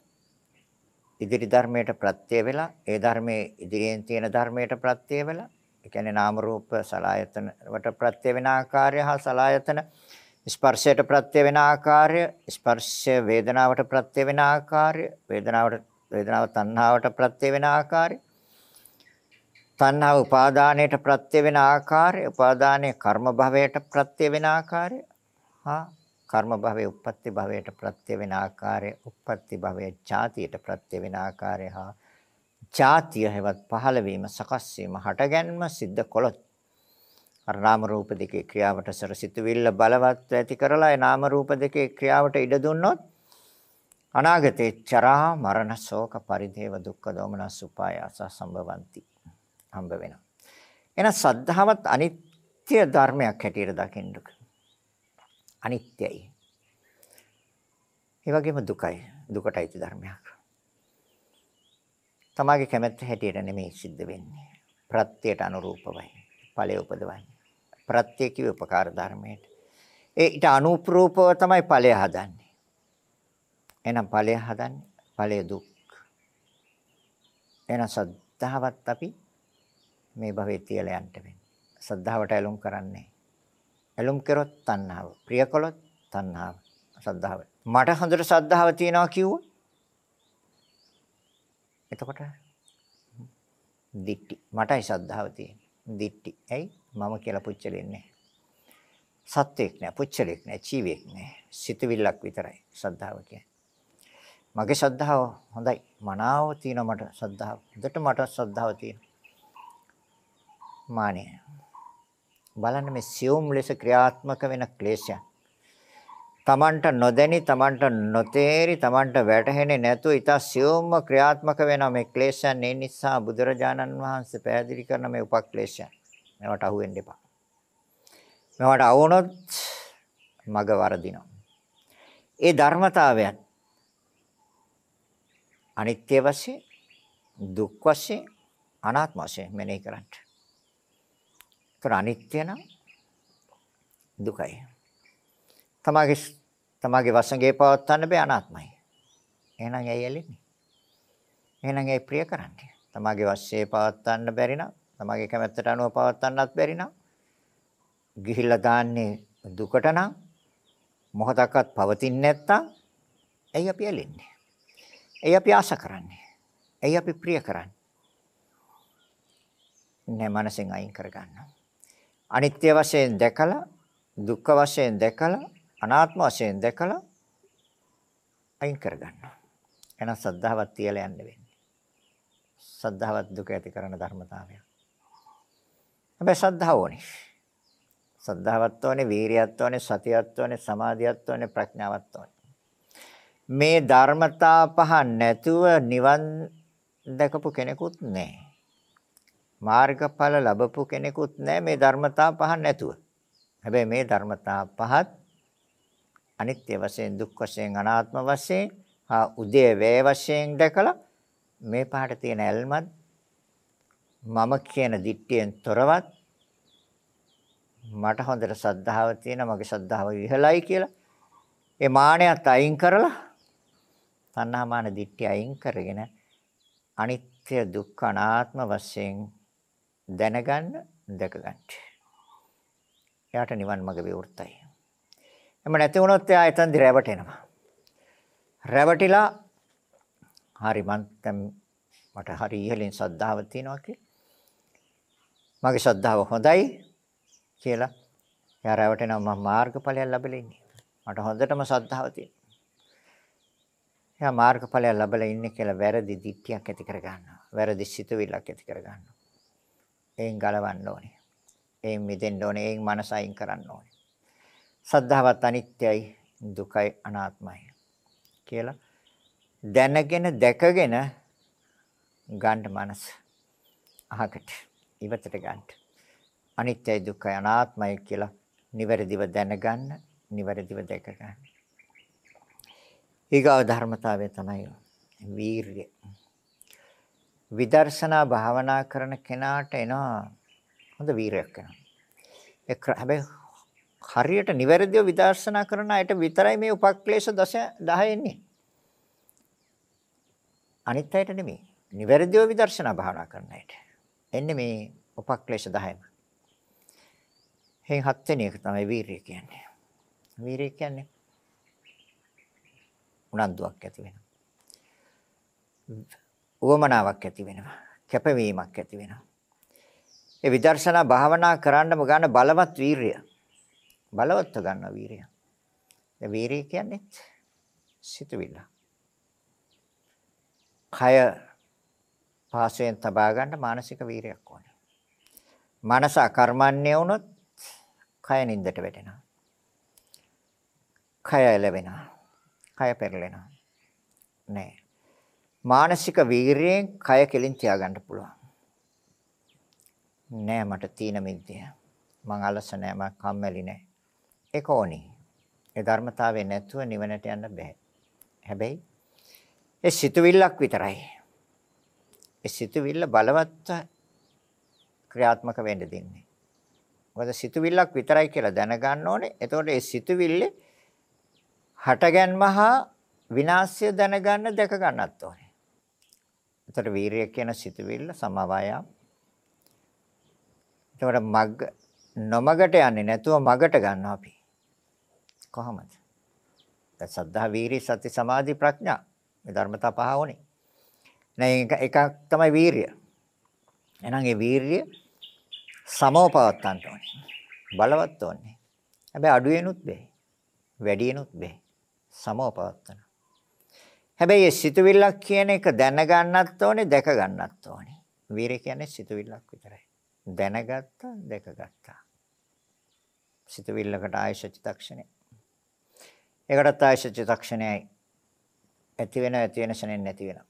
ඉදිරි ධර්මයට ප්‍රත්‍ය වෙලා ඒ ධර්මයේ ඉදිරියෙන් තියෙන ධර්මයට ප්‍රත්‍ය වෙලා ඒ කියන්නේ නාම රූප සලායතන වට ප්‍රත්‍ය වෙන ආකාරය හා සලායතන ස්පර්ශයට ප්‍රත්‍ය වෙන ආකාරය ස්පර්ශය වේදනාවට ප්‍රත්‍ය වෙන ආකාරය වේදනාවට වේදනාව තණ්හාවට ප්‍රත්‍ය වෙන ආකාරය තණ්හාව උපාදානයට ප්‍රත්‍ය වෙන ආකාරය උපාදානයේ කර්ම භවයට ප්‍රත්‍ය වෙන ආකාරය හා කර්ම භවයේ උප්පත්ති භවයට ප්‍රත්‍ය වෙන ආකාරය උප්පත්ති භවයේ ඡාතියට ප්‍රත්‍ය වෙන ආකාරය හා ඡාතිය හැවත් පහළ වීම සකස් වීම හටගැන්ම සිද්ධ කළොත් අර නාම රූප දෙකේ ක්‍රියාවට සරසිතුවිල්ල බලවත් ඇති කරලා ඒ නාම රූප දෙකේ ක්‍රියාවට ඉඩ දුන්නොත් අනාගතේ චරා මරණ ශෝක පරිදේව දුක්ඛ දෝමනස් උපායාස සම්භවಂತಿ හම්බ වෙනවා. එහෙනම් සද්ධාවත් අනිත්‍ය ධර්මයක් හැටියට දකින්න අනිත්‍යයි ඒ වගේම දුකයි දුකටයි ධර්මයක් තමාගේ කැමැත්ත හැටියට නෙමෙයි සිද්ධ වෙන්නේ. ප්‍රත්‍යයට අනුරූපවයි. ඵලය උපදවන්නේ. ප්‍රත්‍ය කිව්ව උපකාර ධර්මයට. ඒ ඊට අනුප්‍රූපව තමයි ඵලය හදන්නේ. එහෙනම් ඵලය හදන්නේ ඵලය දුක්. එහෙනම් සද්ධාවත් අපි මේ භවෙ තියලා යන්න වෙන්නේ. සද්ධාවට ඇලුම් කරන්නේ. ඇලුම් කරොත් තණ්හාව. ප්‍රිය කළොත් තණ්හාව. සද්ධාව. මට හොඳට සද්ධාව තියනවා කිව්වොත් එතකොට දිට්ටි. මටයි ශ්‍රද්ධාව තියෙන්නේ. දිට්ටි. ඇයි? මම කියලා පුච්චලෙන්නේ නැහැ. සත්වෙක් නෑ පුච්චලෙක් නෑ ජීවෙක් නෑ සිතවිල්ලක් විතරයි ශ්‍රද්ධාව කියන්නේ. මගේ ශ්‍රද්ධාව හොඳයි. මනාව තියෙන මට ශ්‍රද්ධාව. හොඳට මට ශ්‍රද්ධාව තියෙන මානිය. බලන්න මේ සියුම් ලෙස ක්‍රියාත්මක වෙන ක්ලේශයන් තමන්ට නොදැනි තමන්ට නොතේරි තමන්ට වැටහෙන්නේ නැතුව ඊට සියුම්ම ක්‍රියාත්මක වෙන මේ ක්ලේශයන් ඒ නිසා බුදුරජාණන් වහන්සේ පැහැදිලි කරන මේ උපක්ලේශයන් මේවට අහු වෙන්න එපා. මේවට අවුනොත් මග වරදිනවා. ඒ ධර්මතාවයන් අනිත්‍ය වශයෙන් දුක් වශයෙන් අනාත්ම වශයෙන් මෙනෙහි කරන්න. ඒතර අනිත්‍ය නම් දුකයි. තමාගේ තමාගේ වසඟේ පවත්වන්න බෑ අනාත්මයි. එහෙනම් ඇයි ඇලෙන්නේ? එහෙනම් ඇයි ප්‍රිය කරන්නේ? තමාගේ වශයේ පවත්වන්න බැරි නම්, තමාගේ කැමැත්තට අනුව පවත්වන්නත් බැරි නම්, ගිහිල්ලා දාන්නේ දුකට නම් මොහොතක්වත් පවතින්නේ නැත්තම් ඇයි අපි ඇලෙන්නේ? ඇයි අපි ආශ කරන්නේ? ඇයි අපි ප්‍රිය කරන්නේ? නේ මනසෙන් අයින් කරගන්නවා. අනිත්‍ය වශයෙන් දැකලා දුක්ඛ වශයෙන් දැකලා අනාත්ම වශයෙන් දැකලා අයින් කරගන්නවා. එහෙනම් සද්ධාවත් තියලා යන්න වෙන්නේ. සද්ධාවත් දුක ඇති කරන ධර්මතාවය. හැබැයි සද්ධාව ඕනේ. සද්ධාවත් ඕනේ, වීරියත් ඕනේ, සතියත් ඕනේ, සමාධියත් ඕනේ, ප්‍රඥාවත් ඕනේ. මේ ධර්මතා පහ නැතුව නිවන් දැකපු කෙනෙකුත් නැහැ. මාර්ගඵල ලැබපු කෙනෙකුත් නැහැ මේ ධර්මතා පහ නැතුව. හැබැයි මේ ධර්මතා පහත් අනිත්‍ය වශයෙන් දුක් වශයෙන් අනාත්ම වශයෙන් ආ උදේ වේ වශයෙන් දැකලා මේ පහට තියෙන ඇල්මත් මම කියන දිට්ඨියෙන් තොරවත් මට හොඳට සද්ධාව තියෙන මගේ සද්ධාව ඉහළයි කියලා ඒ මානයත් අයින් කරලා තණ්හා මාන දිට්ඨිය අයින් කරගෙන අනිත්‍ය දුක්ඛ අනාත්ම වශයෙන් දැනගන්න දැකගන්න. එයාට නිවන් මඟ විවෘතයි. එම නැති වුණොත් එයා එතනදි රැවටෙනවා. රැවටිලා හරි මං දැන් මට හරි ඉහළින් ශ්‍රද්ධාව තියෙනවා කියලා. මගේ ශ්‍රද්ධාව හොඳයි කියලා එයා රැවටෙනවා මම මාර්ගඵලයක් ලැබලා ඉන්නේ. මට හොඳටම ශ්‍රද්ධාව තියෙනවා. එයා මාර්ගඵලයක් ලැබලා ඉන්නේ කියලා වැරදි දිට්ඨියක් ඇති කර ගන්නවා. වැරදි සිතුවිල්ලක් ඇති කර ගන්නවා. එයින් ගලවන්න ඕනේ. එයින් මිදෙන්න ඕනේ. එයින් මනස අයින් කරන්න ඕනේ. සද්ධාවත් අනිත්‍යයි දුකයි අනාත්මයි කියලා දැනගෙන දැකගෙන ගන්න මනස අහකට ඉවතට ගන්න අනිත්‍යයි දුක්ඛයි අනාත්මයි කියලා නිවැරදිව දැනගන්න නිවැරදිව දැක ගන්න ඊගාව ධර්මතාවය තමයි වීරිය විදර්ශනා භාවනා කරන කෙනාට එනවා හොඳ වීරයක් එනවා ඒ හැබැයි හරියට නිවැරදිව විදර්ශනා කරන අයට විතරයි මේ උපක්ලේශ 10 එන්නේ. අනිත් අයට නෙමෙයි. නිවැරදිව විදර්ශනා භාවනා කරන අයට. එන්නේ මේ උපක්ලේශ 10ම. හේන් හත් වෙනි එක තමයි වීරිය කියන්නේ. වීරිය කියන්නේ උනන්දුවක් ඇති වෙනවා. උවමනාවක් ඇති වෙනවා. කැපවීමක් ඇති වෙනවා. ඒ විදර්ශනා භාවනා කරන්නම ගන්න බලවත් වීරිය. බලවත්ව ගන්න වීරිය. ඒ වීරිය කියන්නේ සිතුවිල්ල. කය පහසෙන් තබා ගන්න මානසික වීරයක් ඕනේ. මනස අකර්මන්නේ වුණොත් කය නින්දට වැටෙනවා. කය එළවෙනවා. කය පෙරලෙනවා. නෑ. මානසික වීරියෙන් කය කෙලින් තියාගන්න පුළුවන්. නෑ මට තීන මිද්දේ. මං අලස නෑ මං කම්මැලි නෑ. ඒක ඕනි. ඒ ධර්මතාවය නැතුව නිවනට යන්න බෑ. හැබැයි ඒ සිතුවිල්ලක් විතරයි. ඒ සිතුවිල්ල බලවත් ක්‍රියාත්මක වෙන්න දෙන්නේ. මොකද සිතුවිල්ලක් විතරයි කියලා දැනගන්න ඕනේ. එතකොට ඒ සිතුවිල්ලේ හටගන්ම හා විනාශය දැනගන්න දැක ගන්නත් ඕනේ. එතකොට වීරිය කියන සිතුවිල්ල සමவாயම්. එතකොට මග්ග නොමගට යන්නේ නැතුව මගට ගන්නවා අපි. කොහොමද? දැන් සද්ධා වීරිය සති සමාධි ප්‍රඥා මේ ධර්මතා පහ ඕනේ. නෑ එකක් තමයි වීරිය. එහෙනම් ඒ වීරිය සමව පවත්තන්න ඕනේ. බලවත් ඕනේ. හැබැයි අඩු වෙනුත් බෑ. වැඩි වෙනුත් බෑ. සමව පවත්තන. හැබැයි ඒ සිතුවිල්ලක් කියන එක දැනගන්නත් ඕනේ, දැක ගන්නත් ඕනේ. වීරිය කියන්නේ සිතුවිල්ලක් විතරයි. දැනගත්තා, දැකගත්තා. සිතුවිල්ලකට ආයශ චිත්තක්ෂණය. ඒකටත් ආයශ චිත්තක්ෂණයයි. ඇති වෙන ඇති වෙන ශරෙන් නැති වෙන.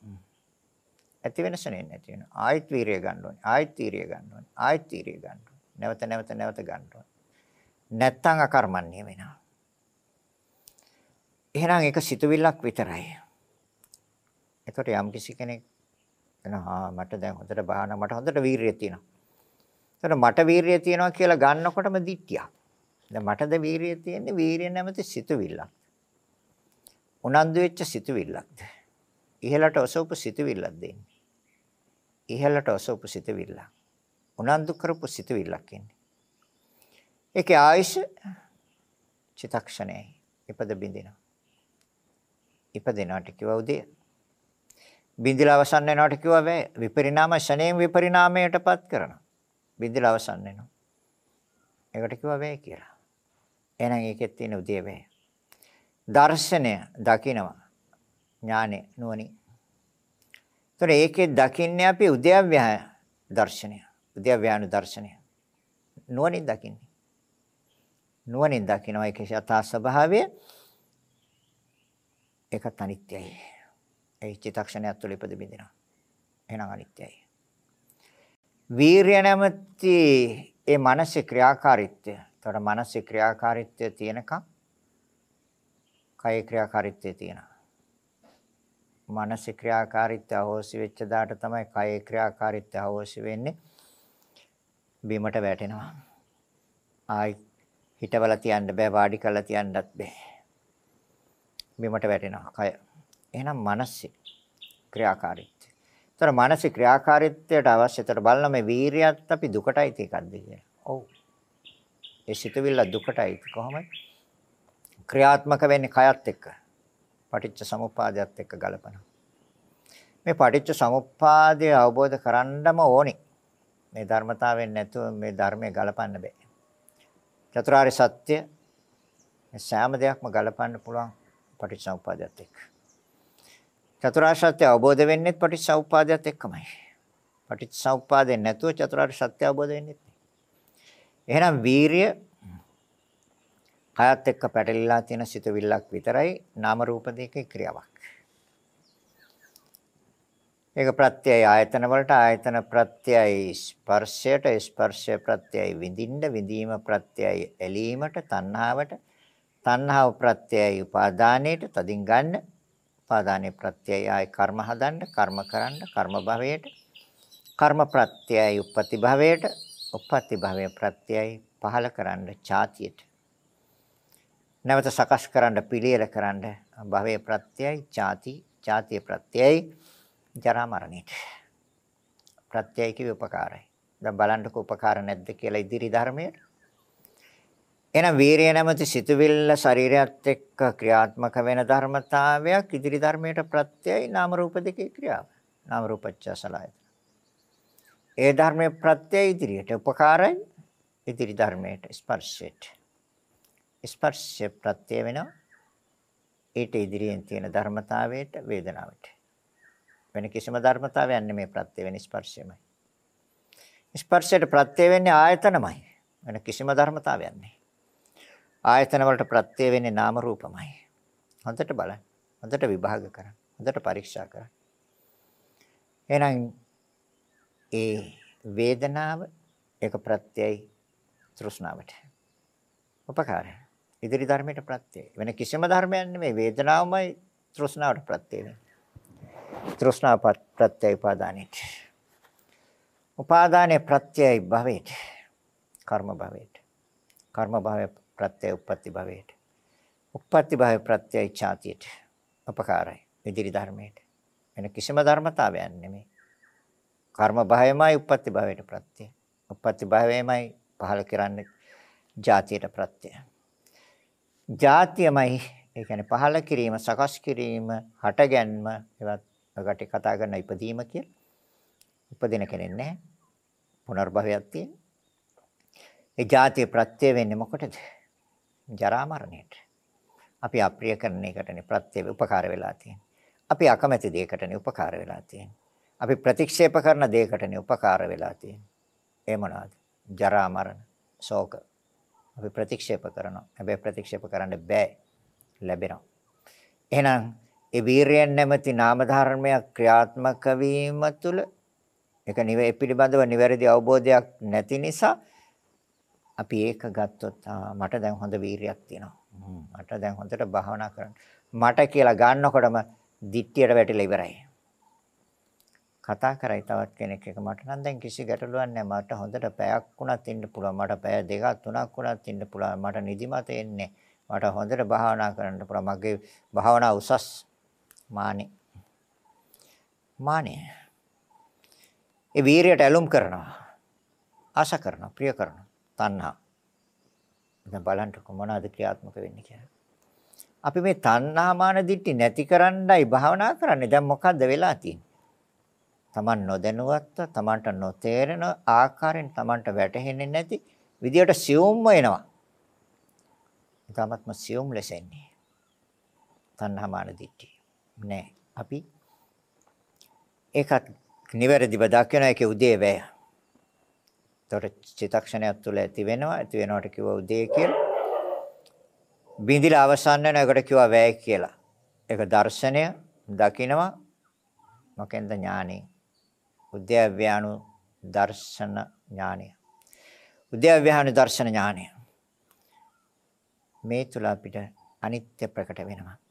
ඇති වෙන ශරෙන් නැති වෙන. ආයත් වීරිය ගන්න ඕනේ. ආයත් වීරිය ගන්න ඕනේ. ආයත් වීරිය ගන්න ඕනේ. නැවත නැවත නැවත ගන්න ඕනේ. නැත්තම් අකර්මණ්‍ය වෙනවා. එහෙනම් ඒක සිතුවිල්ලක් විතරයි. එතකොට යම් කිසි කෙනෙක් එනවා මට දැන් හොඳට බාහන මට හොඳට වීරිය තියෙනවා. එතකොට මට වීරිය තියෙනවා කියලා ගන්නකොටම දික්කියක්. දැන් මටද වීරිය තියෙන්නේ වීරිය නැමැති සිතුවිල්ලක්. උනන්දු වෙච්ච සිතුවිල්ලක්ද? ඉහළට ඔසවපු සිතුවිල්ලක් දෙන්නේ. ඉහළට ඔසවපු සිතුවිල්ල. උනන්දු කරපු සිතුවිල්ලක් ඉන්නේ. ඒකේ ආයශ චිතක්ෂණයයි. ඉපද බින්දිනවා. ඉපදෙනාට කිව්ව උදේ. බින්දිලා අවසන් වෙනවට කිව්ව වේ විපරිණාම ශනේම විපරිණාමයටපත් කරනවා. බින්දිලා අවසන් වෙනවා. ඒකට කිව්ව වේ කියලා. එහෙනම් ඒකෙත් තියෙන උදේ වේ. දර්ශනය දකිනවා. ඥානෙ නුවණි. ඒතර ඒකේ දකින්නේ අපි උද්‍යව්‍ය දර්ශනය. උද්‍යව්‍යානු දර්ශනය. නුවණින් දකින්නේ. නුවණින් දකිනවා ඒකේ යථා ස්වභාවය ඒකත් අනිත්‍යයි. ඒ චිත්තක්ෂණයත් තුළ ඉපද බින්දිනවා. එහෙනම් අනිත්‍යයි. වීර්ය නැමැති ඒ මානසික ක්‍රියාකාරීත්වය. ඒතකොට මානසික ක්‍රියාකාරීත්වය තියෙනකම් කය ක්‍රියාකාරීත්වය තියෙනවා. මානසික ක්‍රියාකාරීත්වය අවශ්‍ය වෙච්ච දාට තමයි කය ක්‍රියාකාරීත්වය අවශ්‍ය වෙන්නේ. බීමට වැටෙනවා. ආයි හිටවල තියන්න බෑ වාඩි කරලා තියන්නත් බෑ. බිමට වැටෙනවා කය. එහෙනම් මානසික ක්‍රියාකාරීත්වය. ඒතර මානසික ක්‍රියාකාරීත්වයට අවශ්‍යතර බලන මේ වීරියත් අපි දුකටයි තියකද්ද කියලා. ඔව්. ඒ සිතුවිල්ල දුකටයි කොහොමද? ක්‍රියාත්මක වෙන්නේ කයත් එක්ක. පටිච්ච සමුප්පාදයට එක්ක ගලපනවා. මේ පටිච්ච සමුප්පාදය අවබෝධ කරන්නම ඕනේ. මේ ධර්මතාවයෙන් නැතුව මේ ධර්මය ගලපන්න බෑ. චතුරාර්ය සත්‍ය සෑම දෙයක්ම ගලපන්න පුළුවන් පටිච්චසමුප්පාදයට එක්ක. චතුරාර්ය සත්‍ය අවබෝධ වෙන්නේ පටිච්චසමුප්පාදයට එක්කමයි. පටිච්චසමුප්පාදයෙන් නැතුව චතුරාර්ය සත්‍ය අවබෝධ වෙන්නේ නැහැ. එහෙනම් වීරිය කයත් එක්ක පැටලිලා තියෙන සිතුවිල්ලක් විතරයි නාම රූප දෙකේ ක්‍රියාවක්. ඒක ප්‍රත්‍යය ආයතන වලට ආයතන ප්‍රත්‍යයයි ස්පර්ශයට ස්පර්ශය ප්‍රත්‍යයයි විඳින්න විඳීම ප්‍රත්‍යයයි ඇලීමට තණ්හාවට තණ්හාව ප්‍රත්‍යයයි උපාදානයේට තදින් ගන්න උපාදානයේ ප්‍රත්‍යයයි ආයි කර්ම හදන්න කර්ම කරන්න කර්ම භවයට. කර්ම ප්‍රත්‍යයයි උපපති භවයට. උපපති භවයේ ප්‍රත්‍යයයි පහල කරන්න ඡාතියට. නැවත සකස් කරන්න පිළියෙල කරන්න භවයේ ප්‍රත්‍යයයි ඡාති ඡාතිය ප්‍රත්‍යයයි ජරා මරණයට. ප්‍රත්‍යයයි කිව්ව උපකාරයි. දැන් බලන්නකො උපකාර නැද්ද කියලා ඉදිරි ධර්මයේ එහෙනම් වීරිය නැමැති සිතුවිල්ල ශරීරයත් එක්ක ක්‍රියාත්මක වෙන ධර්මතාවයක් ඉදිරි ධර්මයට ප්‍රත්‍යයයි නාම රූප දෙකේ ක්‍රියාව. නාම රූපච්ඡ සලආයතන. ඒ ධර්මයේ ප්‍රත්‍යය ඉදිරියට උපකාරයි ඉදිරි ධර්මයට ස්පර්ශයට. ස්පර්ශය ප්‍රත්‍ය වෙනවා ඊට ඉදිරියෙන් තියෙන ධර්මතාවයට වේදනාවට. වෙන කිසිම ධර්මතාවයක් නෙමෙයි ප්‍රත්‍ය වෙන ස්පර්ශයමයි. ස්පර්ශයට ප්‍රත්‍ය වෙන්නේ ආයතනමයි. වෙන කිසිම ධර්මතාවයක් නැහැ. ආයතන වලට ප්‍රත්‍ය වෙන්නේ නාම රූපමයි. හොඳට බලන්න. හොඳට විභාග කරන්න. හොඳට පරීක්ෂා කරන්න. එහෙනම් ඒ වේදනාව ඒක ප්‍රත්‍යයි තෘෂ්ණාවට. උපකාරය. ඉදිරි ධර්මයට ප්‍රත්‍යය. වෙන කිසිම ධර්මයක් නෙමෙයි වේදනාවමයි තෘෂ්ණාවට ප්‍රත්‍යය වෙන්නේ. තෘෂ්ණා ප්‍රත්‍යය උපාදානෙට. උපාදානයේ ප්‍රත්‍යයයි භවයට. කර්ම භවයට. කර්ම භවය ප්‍රත්‍යය උප්පත්ති භවයට. උප්පත්ති භවය ප්‍රත්‍යය ඡාතියට. උපකාරයි. ඉදිරි ධර්මයට. වෙන කිසිම ධර්මතාවයක් නෙමෙයි. කර්ම භවයමයි උප්පත්ති භවයට ප්‍රත්‍යය. උප්පත්ති භවයමයි පහල කරන්නේ ජාතියට ප්‍රත්‍යය. ජාතියමයි ඒ කියන්නේ පහල කිරීම, සකස් කිරීම, හටගැන්ම ඒවත් ඔකට කතා කරන ඉපදීම කියලා. ඉපදින කෙනෙක් නැහැ. පුනර්භවයක් තියෙන. ඒ ජාතිය ප්‍රත්‍ය වෙන්නේ මොකටද? ජරා මරණයට. අපි අප්‍රිය කරන එකටනේ ප්‍රත්‍ය උපකාර වෙලා තියෙන්නේ. අපි අකමැති දෙයකටනේ උපකාර වෙලා තියෙන්නේ. අපි ප්‍රතික්ෂේප කරන දෙයකටනේ උපකාර වෙලා තියෙන්නේ. ඒ මොනවාද? ජරා මරණ, ශෝක. අපි ප්‍රතික්ෂේප කරනවා. හැබැයි ප්‍රතික්ෂේප කරන්න බෑ. ලැබෙනවා. එහෙනම් ඒ වීරයන් නැමැති නාම ධර්මයක් ක්‍රියාත්මක වීම තුළ ඒක නිවේ පිළිබඳව නිවැරදි අවබෝධයක් නැති නිසා අපි ඒක ගත්තොත් මට දැන් හොඳ වීරියක් තියෙනවා. මට දැන් හොඳට භාවනා කරන්න. මට කියලා ගන්නකොටම දිට්ඨියට වැටිලා ඉවරයි. කතා කරයි තවත් කෙනෙක් එක මට නම් දැන් කිසි ගැටලුවක් නැහැ. මට හොඳට පැයක් වුණත් ඉන්න පුළුවන්. මට පැය දෙකක් තුනක් වුණත් ඉන්න පුළුවන්. මට නිදිමත එන්නේ මට හොඳට භාවනා කරන්න පුළුවන්. මගේ භාවනා උසස්. මානෙ. මානෙ. ඒ වීරියට ඇලුම් කරනවා. ආශා කරනවා, ප්‍රිය කරනවා. තණ්හා. දැන් බලන්නකො මොනවද ක්‍රියාත්මක වෙන්නේ කියලා. අපි මේ තණ්හා මාන දිට්ටි නැති කරන්නයි භාවනා කරන්නේ. දැන් මොකද්ද වෙලා තියෙන්නේ? Taman නොදැනුවත්ව, Tamanට නොතේරෙන ආකාරයෙන් Tamanට වැටහෙන්නේ නැති විදියට සියුම්ම එනවා. ඊටමත්ම සියුම් ලෙස එන්නේ. තණ්හා මාන දිට්ටි. නෑ. අපි ඒකත් නිවැරදිව දකින එකේ උදේ වැය. ඒතකොට චිත්තක්ෂණයක් තුළ ඇති වෙනවා ඇති වෙනවට කිව්ව උදේ කියලා. බිඳිලා අවසන් වෙන එකට කිව්වා වැය කියලා. ඒක දර්ශනය දකිනවා මොකෙන්ද ඥානෙ. උද්‍යව්‍යානු දර්ශන ඥානය. උද්‍යව්‍යානු දර්ශන ඥානය. මේ තුල අපිට අනිත්‍ය ප්‍රකට වෙනවා.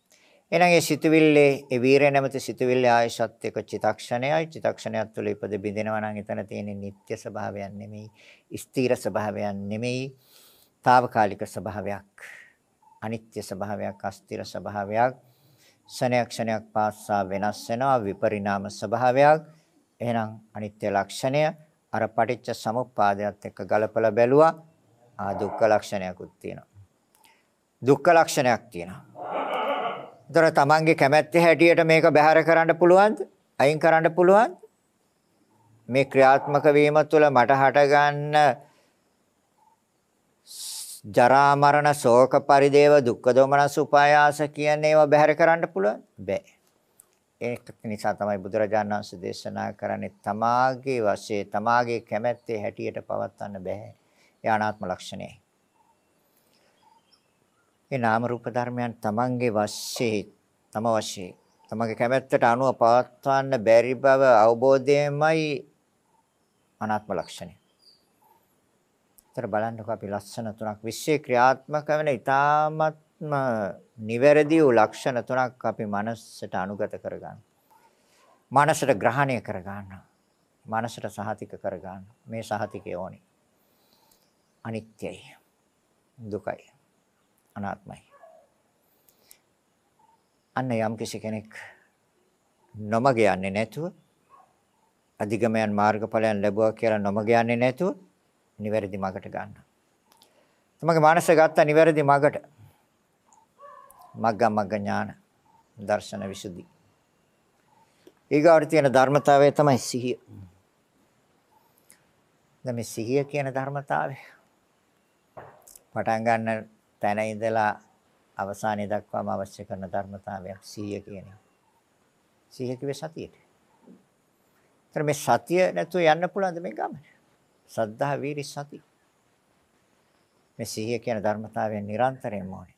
එහෙනම් ඒ සිතුවිල්ලේ ඒ වීරය නැමැති සිතුවිල්ලේ ආයශත් එක චිතක්ෂණයයි. චිතක්ෂණයක් තුළ ඉපද බිඳිනවා නම් එතන තියෙන නිට්ටය ස්වභාවයක් නෙමෙයි ස්ථීර ස්වභාවයක් නෙමෙයි తాවකාලික ස්වභාවයක් අනිත්‍ය ස්වභාවයක් අස්ථිර ස්වභාවයක් ක්ෂණයක් ක්ෂණයක් පාසා වෙනස් වෙනවා විපරිණාම ස්වභාවයක්. එහෙනම් අනිත්‍ය ලක්ෂණය අර පටිච්ච සමුප්පාදයට එක්ක ගලපලා බැලුවා. ආ දුක්ඛ ලක්ෂණයකුත් තියෙනවා. දුක්ඛ ලක්ෂණයක් තියෙනවා. ඒතර තමන්ගේ කැමැත්ත හැටියට මේක බැහැර කරන්න පුළුවන්ද? අයින් කරන්න පුළුවන්ද? මේ ක්‍රියාත්මක වීම තුළ මට හටගන්න ජරා මරණ ශෝක පරිදේව දුක්ඛ දෝමනස් උපායාස කියන ඒවා බැහැර කරන්න පුළුවන් බෑ ඒක නිසා තමයි බුදුරජාණන් වහන්සේ දේශනා කරන්නේ තමාගේ වශයෙන් තමාගේ කැමැත්තේ හැටියට පවත්වන්න බෑ ඒ අනාත්ම ලක්ෂණයයි ඒ නාම රූප ධර්මයන් තමන්ගේ වශයේ තම වශයේ තමගේ කැමැත්තට අනුව පවත්වන්න බැරි බව අවබෝධයමයි අනාත්ම ලක්ෂණය. ඒතර බලන්නකෝ අපි ලක්ෂණ තුනක් විශ්ේ ක්‍රියාත්මක වෙන ඊ타ත්ම නිවැරදි වූ ලක්ෂණ තුනක් අපි මනසට අනුගත කරගන්න. මනසට ග්‍රහණය කරගන්න. මනසට සහතික කරගන්න. මේ සහතිකය ඕනි. අනිත්‍යයි. දුකයි. අනාත්මයි. අන්න යම් කෙනෙක් නොමග යන්නේ නැතුව අධිගමයන් මාර්ගඵලයන් ලැබුවා කියලා නොමග යන්නේ නැතුව නිවැරදි මගට ගන්න. තමගේ මානස ගත්ත නිවැරදි මගට මග්ග මග්ග ඥාන දර්ශන විසුද්ධි. ඊගාවට තියෙන ධර්මතාවය තමයි සිහිය. දැන් මේ සිහිය කියන ධර්මතාවය පටන් ගන්න තැන ඉඳලා අවසානයේ දක්වාම අවශ්‍ය කරන ධර්මතාවයක් 100 කියන එක. 100 කිව්වේ සතියට. ඒතර මේ සතිය නැතුව යන්න පුළුවන්ද මේ ගමන? සද්ධා වීරි සති. මේ සිහිය කියන ධර්මතාවයෙන් නිරන්තරයෙන්ම ඕනේ.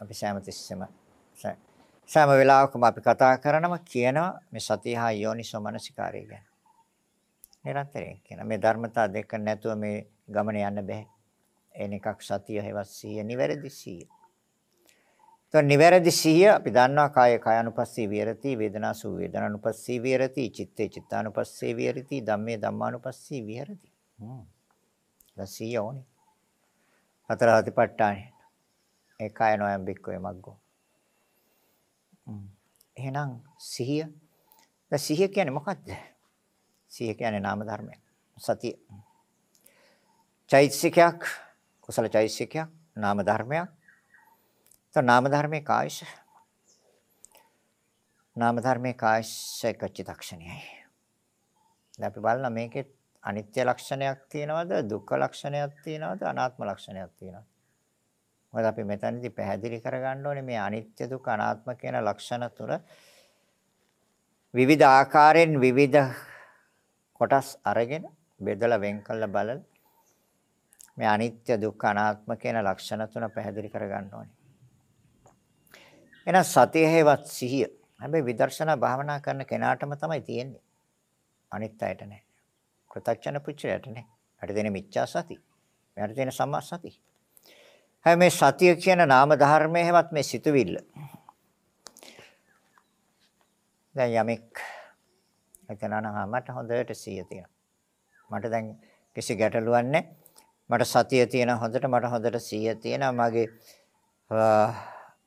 අපි සෑම තිස්සෙම සෑම වෙලාවකම අපි කතා කරනවා කියනවා මේ සතිය හා යෝනිසෝ මනසිකාරය ගැන. නිරන්තරයෙන් කියන මේ ධර්මතා දෙක නැතුව මේ ගමන යන්න බෑ. එන එකක් සතිය හේවත් සිහිය නිවැරදි සිහිය. તો නිවැරදි සිහිය අපි දන්නවා කාය කායानुපස්සී විහෙරති වේදනාසු වේදනානුපස්සී විහෙරති චිත්තේ චිත්තානුපස්සී විහෙරති ධම්මේ ධම්මානුපස්සී විහෙරති. හ්ම්. සිහිය ඕනේ. හතර හතිපට්ඨානේ. ඒ කායනෝයම් බික්කෝ මග්ගෝ. හ්ම්. එහෙනම් සිහිය. දැන් සිහිය කියන්නේ මොකක්ද? සිහිය කියන්නේ නාම ධර්මයක්. සතිය. චෛතසිකයක් කුසල චෛතසිකයක් නාම ධර්මයක්. તો නාම ධර්මයේ කායශ නාම ධර්මයේ කායශක චිතක්ෂණයයි. දැන් අපි බලන මේකේ අනිත්‍ය ලක්ෂණයක් තියෙනවද දුක්ඛ ලක්ෂණයක් තියෙනවද අනාත්ම ලක්ෂණයක් තියෙනවද? මොකද අපි මෙතනදී පැහැදිලි කරගන්න ඕනේ මේ අනිත්‍ය දුක්ඛ අනාත්ම කියන ලක්ෂණ තුන විවිධ ආකාරයෙන් විවිධ කොටස් අරගෙන බෙදලා වෙන් කළ බලලා මේ අනිත්‍ය දුක්ඛ අනාත්ම කියන ලක්ෂණ තුන පැහැදිලි කරගන්න ඕනේ. එහෙනම් සතිය හේවත් සිහිය. හැබැයි විදර්ශනා භාවනා කරන කෙනාටම තමයි තියෙන්නේ. අනිත් අයට නෑ. කෘතඥ පුච්චයට නෑ. අර දෙන මිච්ඡා සති. මෙයාට තියෙන සම්මා සති. හැබැයි මේ සතිය කියන නාම ධර්මයේ හේවත් මේ සිතුවිල්ල. දැන් යමෙක් එතනනම් මට හොඳට සිහිය තියෙනවා. මට දැන් කිසි ගැටලුවක් නැහැ. මට සතිය තියෙන හොඳට මට හොඳට සිහිය තියෙනවා. මගේ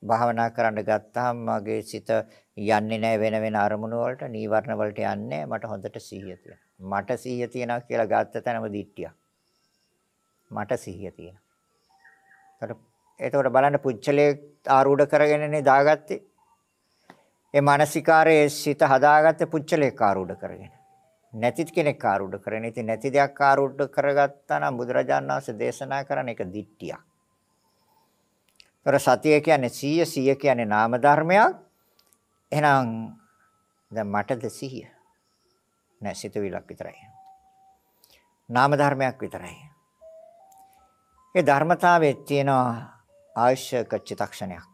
භාවනා කරන්න ගත්තාම මගේ සිත යන්නේ නැහැ වෙන වෙන අරමුණු වලට නීවරණ වලට යන්නේ මට හොඳට සිහිය තියෙනවා. මට සිහිය තියෙනවා කියලා ගත්ත තැනම දිට්ටිය මට සිහිය තියෙනවා. එතකොට බලන්න පුච්චලේ ආරූඪ කරගෙනනේ දාගත්තේ. ඒ මානසිකාරයේ සිත හදාගත්තේ පුච්චලේ ආරූඪ කරගෙන. නැති කෙනෙක් ආරූඪ කරගෙන ඉතින් නැති දෙයක් ආරූඪ කරගත්තා නම් බුදුරජාණන් වහන්සේ දේශනා කරන එක දිට්ඨියක්. ඒතර සතිය කියන්නේ සීය සීය කියන්නේ නාම ධර්මයක්. එහෙනම් දැන් මටද සිහිය? නෑ සිතුවිලක් විතරයි. නාම ධර්මයක් විතරයි. ඒ ධර්මතාවයේ තියෙන ආශ්‍යක චිතක්ෂණයක්.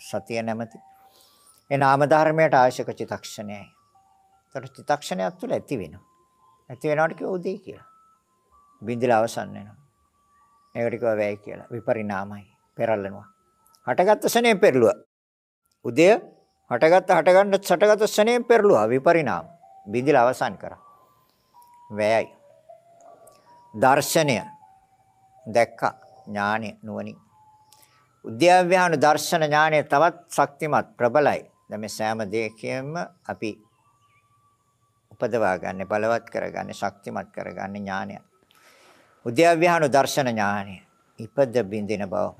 සතිය නැමැති. ඒ නාම ධර්මයට ආශ්‍යක චිතක්ෂණයයි. ඒතර චිත්තක්ෂණයක් තුළ ඇති වෙනවා. ඇති වෙනවට කිව්ව උදේ කියලා. බින්දලා අවසන් වෙනවා. ඒකට කිව්ව වැය කියලා. විපරිණාමයි. පෙරලනවා. හටගත්ත ශනේ පෙරළුවා. උදය හටගත්ත හටගන්න හටගත්ත ශනේ පෙරළුවා. විපරිණාම. බින්දලා අවසන් කරා. වැයයි. දර්ශනය දැක්ක ඥානෙ නුවණින්. උද්‍යව්‍යානු දර්ශන ඥානය තවත් ශක්තිමත් ප්‍රබලයි. දැන් මේ සෑම දෙයකින්ම අපි උපදවා ගන්න බලවත් කරගන්න ශක්තිමත් කරගන්න ඥානය. උද්‍යව්‍යානු දර්ශන ඥානය. ඉපද බින්දින බව.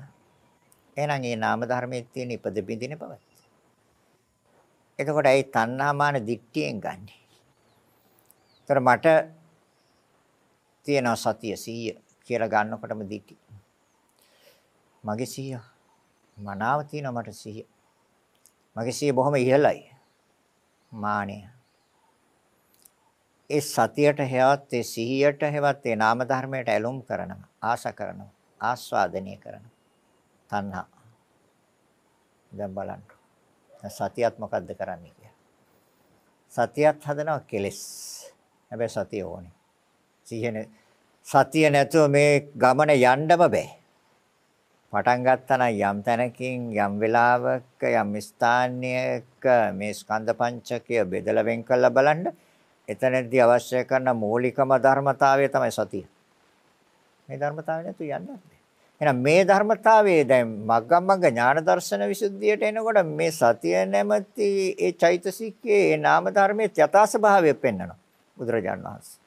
එහෙනම් මේ නාම ධර්මයේ තියෙන ඉපද බින්දින බව. එතකොට ඒ තණ්හාමාන දිට්ඨියෙන් ගන්නෙ. ඒතර මට තියෙන සතිය 100 කියලා ගන්නකොටම දිට්ඨි. මගේ 100 මනාව තියෙනවා මට 100. මගේ 100 බොහොම ඉහළයි. මානිය ඒ සතියට හැවත් ඒ සිහියට හැවත් ඒ නාම ධර්මයට ඇලුම් කරනවා ආශ කරනවා ආස්වාදනය කරනවා. තණ්හා. දැන් බලන්න. සතියත් මොකද්ද කරන්නේ කියලා. සතියත් හදනවා කෙලස්. හැබැයි සතිය ඕනේ. සිහියනේ සතිය නැතුව මේ ගමන යන්නම බෑ. පටන් ගත්තා නම් යම් තැනකින් යම් වෙලාවක යම් ස්ථානයක මේ ස්කන්ධ පංචකය බෙදලා වෙන් කරලා බලන්න එතනදී අවශ්‍ය කරන මූලිකම ධර්මතාවය තමයි සතිය. මේ ධර්මතාවය නැතු යන්නේ නැහැ. එහෙනම් මේ ධර්මතාවයේ දැන් මග්ගමග්ග ඥාන දර්ශන විසුද්ධියට එනකොට මේ සතිය නැමැති ඒ චෛතසිකයේ ඒ නාම ධර්මයේ යථා ස්වභාවය පෙන්වනවා බුදුරජාණන් වහන්සේ.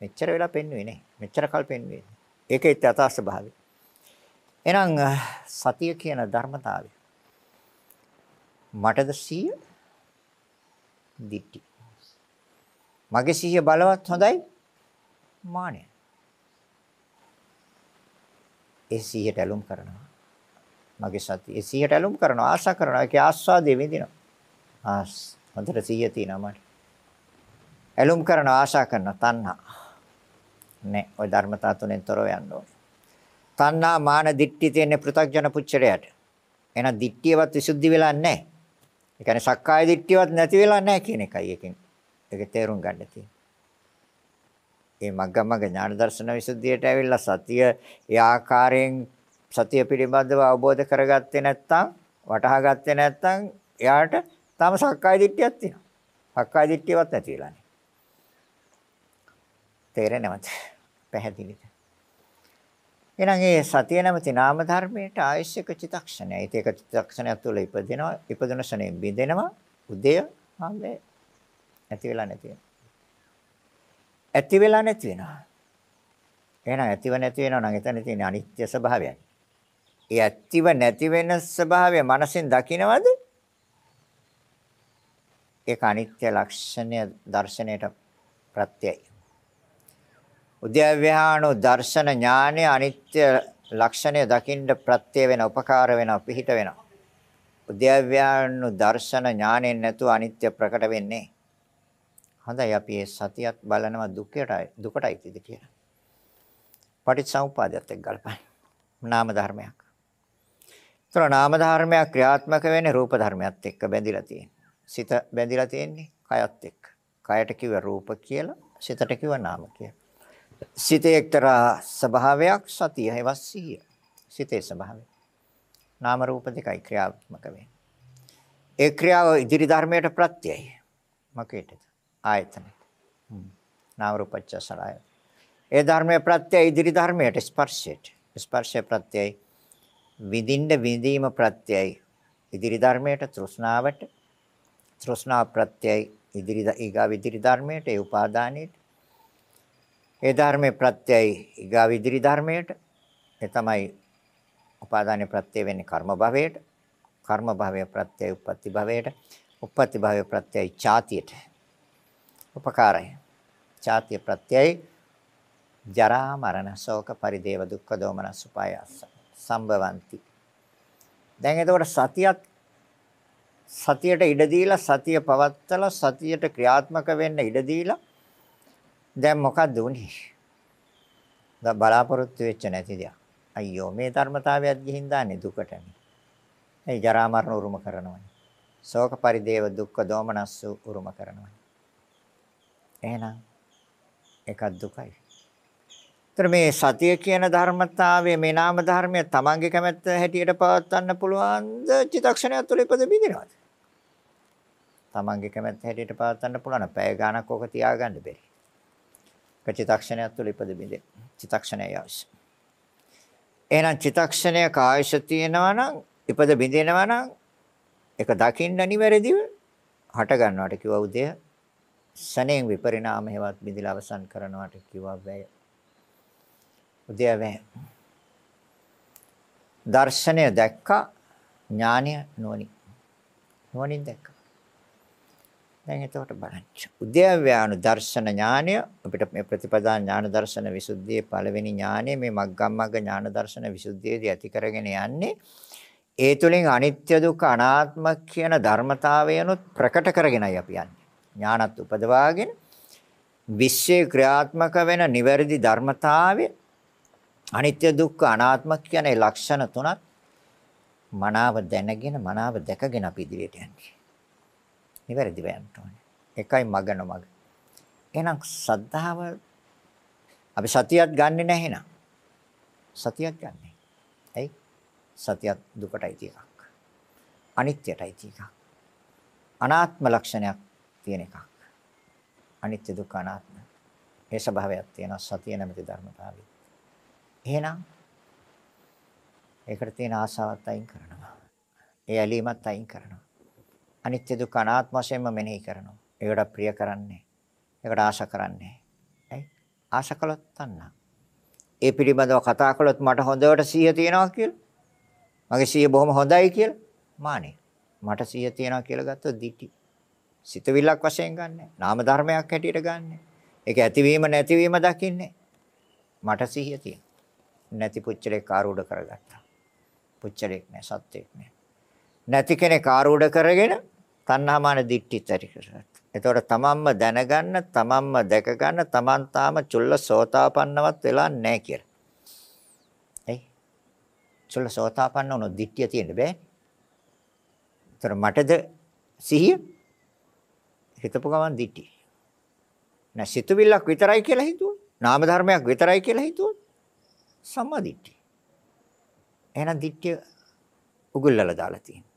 මෙච්චර වෙලා පෙන්වුවේ නේ. මෙච්චර කල් පෙන්වුවේ. ඒකේ යථා ස්වභාවය. එහෙනම් සතිය කියන ධර්මතාවය මටද සිය දිට්ටි මගේ සිහිය බලවත් හොඳයි මානය. ඒ සිහියට ඇලුම් කරනවා. මගේ සතිය ඒ සිහියට ඇලුම් කරනවා ආශා කරනවා ඒකේ ආස්වාදයේ විඳිනවා. ආස් හොඳට සිහිය තියෙනවා මට. ඇලුම් කරන ආශා කරන තණ්හා. නේ ওই ධර්මතා තුනෙන් තොරව යන්න ඕනේ. තණ්හා මාන දිට්ඨි තියෙන පෘථග්ජන පුච්චරයට. එහෙනම් දිට්ඨියවත් විසුද්ධි වෙලා නැහැ. ඒ කියන්නේ සක්කාය දිට්ඨියවත් නැති වෙලා නැහැ කියන එකයි එකෙන්. ඒක තේරුම් ගන්න තියෙන්නේ. මේ මග්ගමග්ග ඥාන දර්ශන විසුද්ධියට ඇවිල්ලා සතිය ඒ ආකාරයෙන් සතිය පිළිබඳව අවබෝධ කරගත්තේ නැත්නම් වටහා ගත්තේ නැත්නම් එයාට තාම සක්කාය දිට්ඨියක් තියෙනවා. සක්කාය දිට්ඨියවත් නැති වෙලා නේ. තේරෙනවද? පැහැදිලිද? එහෙනම් ඒ සතිය නැමැති නාම ධර්මයට ආයශක චිතක්ෂණය. ඒක චිතක්ෂණයක් තුළ ඉපදෙනවා. ඉපදුන ශනේ බිඳෙනවා. උදය ආවේ ඇති වෙලා නැති වෙනවා. ඇති වෙලා නැති වෙනවා. එහෙනම් ඇතිව නැති වෙනවා නම් එතන තියෙන අනිත්‍ය ස්වභාවයයි. ඒ ඇතිව නැති වෙන ස්වභාවය මනසින් දකිනවද? ඒක අනිත්‍ය ලක්ෂණය දර්ශනයට ප්‍රත්‍යයයි. උද්‍යව්‍යාණු දර්ශන ඥානය අනිත්‍ය ලක්ෂණය දකින්න ප්‍රත්‍ය වෙන උපකාර වෙන පිහිට වෙනවා. උද්‍යව්‍යාණු දර්ශන ඥාණයෙන් නැතුව අනිත්‍ය ප්‍රකට වෙන්නේ. හොඳයි අපි මේ සතියක් බලනවා දුකටයි දුකටයි තියද කියලා. පටිච්චසමුපාදයට එක්ක ගලපන්න. නාම ධර්මයක්. ඒතර නාම ධර්මයක් ක්‍රියාත්මක වෙන්නේ රූප ධර්මයක් එක්ක බැඳිලා තියෙන්නේ. සිත බැඳිලා තියෙන්නේ කයත් එක්ක. කයට කිව්ව රූප කියලා, සිතට කිව්ව නාම කියලා. සිතේ එක්තරා ස්වභාවයක් සතිය හේවස්සිය. සිතේ ස්වභාවය. නාම රූප දෙකයි ක්‍රියාත්මක වෙන්නේ. ඒ ක්‍රියාව ඉදිරි ධර්මයට ප්‍රත්‍යයයි. මොකේද? ආයතන. නාම රූපච්ච සලය. ඒ ධර්මයේ ප්‍රත්‍යය ඉදිරි ධර්මයට ස්පර්ශයට. ස්පර්ශය ප්‍රත්‍යයයි. විඳින්න විඳීම ප්‍රත්‍යයයි. ඉදිරි ධර්මයට තෘෂ්ණාවට. තෘෂ්ණා ප්‍රත්‍යයයි. ඉදිරි ඊගා විදිරි ධර්මයට ඒ උපාදානයේට. ඒ ධර්මයේ ප්‍රත්‍යයයි ඊගා විදිරි ධර්මයට. ඒ තමයි උපාදානයේ ප්‍රත්‍ය වෙන්නේ කර්ම භවයට. කර්ම භවයේ ප්‍රත්‍යය උප්පත්ති භවයට. උප්පත්ති භවයේ ප්‍රත්‍යය ඡාතියට. උපකාරයි. ඡාතිය ප්‍රත්‍යයයි ජරා මරණ ශෝක පරිදේව දුක්ඛ දෝමන සුපායස සම්භවಂತಿ. දැන් එතකොට සතියත් සතියට ඉඩ දීලා සතිය පවත්තලා සතියට ක්‍රියාත්මක වෙන්න ඉඩ දීලා දැන් මොකද්ද උනේ? දැන් බලාපොරොත්තු වෙච්ච නැති දෙයක්. අයියෝ මේ ධර්මතාවයත් ගිහින් දාන්නේ දුකටනේ. ඒ ජරා මරණ උරුම කරනවනේ. ශෝක පරිදේව දුක්ඛ දෝමනස්සු උරුම කරනවනේ. එහෙනම් එකක් දුකයි. ඒතර මේ සතිය කියන ධර්මතාවය මේ නාම ධර්මය තමන්ගේ කැමැත්ත හැටියට පවත්වන්න පුළුවන්ද චිතක්ෂණයක් තුළ ඉපද බිඳිනවද? තමන්ගේ කැමැත්ත හැටියට පවත්වන්න පුළුවන් පැය ගාණක් ඕක තියාගන්න බැරි. චිතක්ෂණයක් තුළ ඉපද බිඳින. චිතක්ෂණය අවශ්‍ය. එහෙනම් චිතක්ෂණයක ආයශ තියෙනවා නම් ඉපද බිඳිනවා නම් ඒක දකින්න නිවැරදිව හට ගන්නවට කිව්ව උදේ ශණයෙන් විපරිණාම හේවත් බිඳිලා අවසන් කරනවාට කිව්වා වැය. උද්‍යවැය. දර්ශනය දැක්කා ඥානය නොනි. නොනින් දැක්කා. දැන් එතකොට බලන්න. උද්‍යව්‍යානු දර්ශන ඥානය අපිට මේ ප්‍රතිපදා ඥාන දර්ශන විසුද්ධියේ පළවෙනි ඥානය මේ මග්ගමග්ග ඥාන දර්ශන විසුද්ධියේදී ඇති කරගෙන යන්නේ ඒ තුලින් අනිත්‍ය දුක්ඛ අනාත්ම කියන ධර්මතාවයනොත් ප්‍රකට කරගෙනයි අපි යන්නේ. ඥානත් උපදවාගෙන විශ්වයේ ක්‍රියාත්මක වෙන නිවැරදි ධර්මතාවය අනිත්‍ය දුක්ඛ අනාත්ම කියන ඒ ලක්ෂණ තුනත් මනාව දැනගෙන මනාව දැකගෙන අපි ඉදිරියට යන්නේ. නිවැරදිව යන්න ඕනේ. එකයි මග නොමග. එහෙනම් සද්ධාව අපි සතියක් ගන්නෙ නැහැ නේද? සතියක් ගන්නෙ. ඇයි? සතියක් දුකටයි තියෙකක්. අනිත්‍යටයි තියෙකක්. අනාත්ම ලක්ෂණයක් තියෙන එකක්. අනිත්‍ය දුක්ඛ අනාත්ම. ඒ ස්වභාවයක් තියෙනවා සතිය නැමැති ධර්මතාවය. එහෙනම් ඒකට තියෙන ආශාවත් අයින් කරනවා. ඒ ඇලීමත් අයින් කරනවා. අනිත්‍ය දුක්ඛ අනාත්ම වශයෙන්ම මෙනෙහි කරනවා. ඒකට ප්‍රිය කරන්නේ. ඒකට ආශා කරන්නේ. ඇයි? ආශා කළොත් තණ්හා. ඒ පිළිබඳව කතා කළොත් මට හොඳට සිහිය තියෙනවා කියලා. මගේ සිහිය බොහොම හොඳයි කියලා. මානේ. මට සිහිය තියෙනවා කියලා ගත්තොත් දිටි. සිතවිල්ලක් වශයෙන් ගන්නෑ. නාම ධර්මයක් හැටියට ගන්නෑ. ඒක ඇතිවීම නැතිවීම දකින්නේ. මට සිහිය තියෙන. නැති පුච්චලේ කාරූඪ කරගත්තා. පුච්චලෙක් නෑ සත්‍යෙක් නෑ. නැති කෙනෙක් ආරූඪ කරගෙන තණ්හාමාන දිට්ඨිත් ඇති කරගත්තා. එතකොට තමන්ම දැනගන්න, තමන්ම දැක ගන්න, තමන් තාම චුල්ල සෝතාපන්නවත් වෙලා නැහැ කියලා. එයි. චුල්ල සෝතාපන්න වුණොත් දිට්ඨිය තියෙන්න බෑ. ඒතර මටද සිහිය හිතපු ගමන් දිට්ඨිය. නැ සිතුවිල්ලක් විතරයි කියලා හිතුවොත්, නාම ධර්මයක් විතරයි කියලා හිතුවොත් සම්මා දිට්ඨිය. එහෙනම් දිට්ඨිය උගුල්ලලා දාලා තියෙනවා.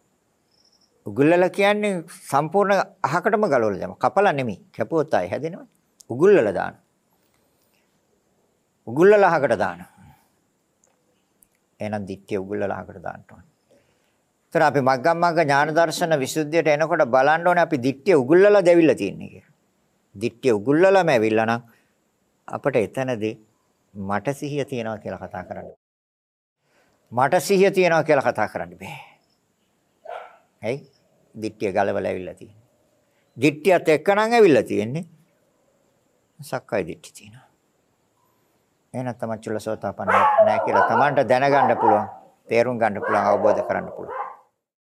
උගුල්ලලා කියන්නේ සම්පූර්ණ අහකටම ගලවලා දැම්ම. කපලා නෙමෙයි. කැපුවොත් ආයි හැදෙනවා. උගුල්ලලා දාන. උගුල්ලලා අහකට දාන. එහෙනම් දිට්ඨිය උගුල්ලලා අහකට දාන්න ඕනේ. ඒතර අපි මග්ගමග්ග ඥාන දර්ශන විසුද්ධියට එනකොට බලන්න ඕනේ අපි දිට්ඨිය උගුල්ලලා දෙවිලා තියෙන්නේ කියලා. දිට්ඨිය උගුල්ලලාම ඇවිල්ලා නම් අපිට එතනදී මට සිහිය තියනවා කියලා කතා කරන්න. මට සිහිය තියනවා කියලා කතා කරන්න බෑ. ඇයි? දිට්ඨිය ගලවලා ඇවිල්ලා තියෙන්නේ. දිට්ඨියත් එක්කනම් ඇවිල්ලා තියෙන්නේ. සක්කාය දිට්ඨිය තියෙනවා. එහෙනම් තමයි චුල්ලසෝතාපන්න නැහැ කියලා Tamanට දැනගන්න පුළුවන්, තේරුම් ගන්න පුළුවන්, අවබෝධ කරගන්න පුළුවන්.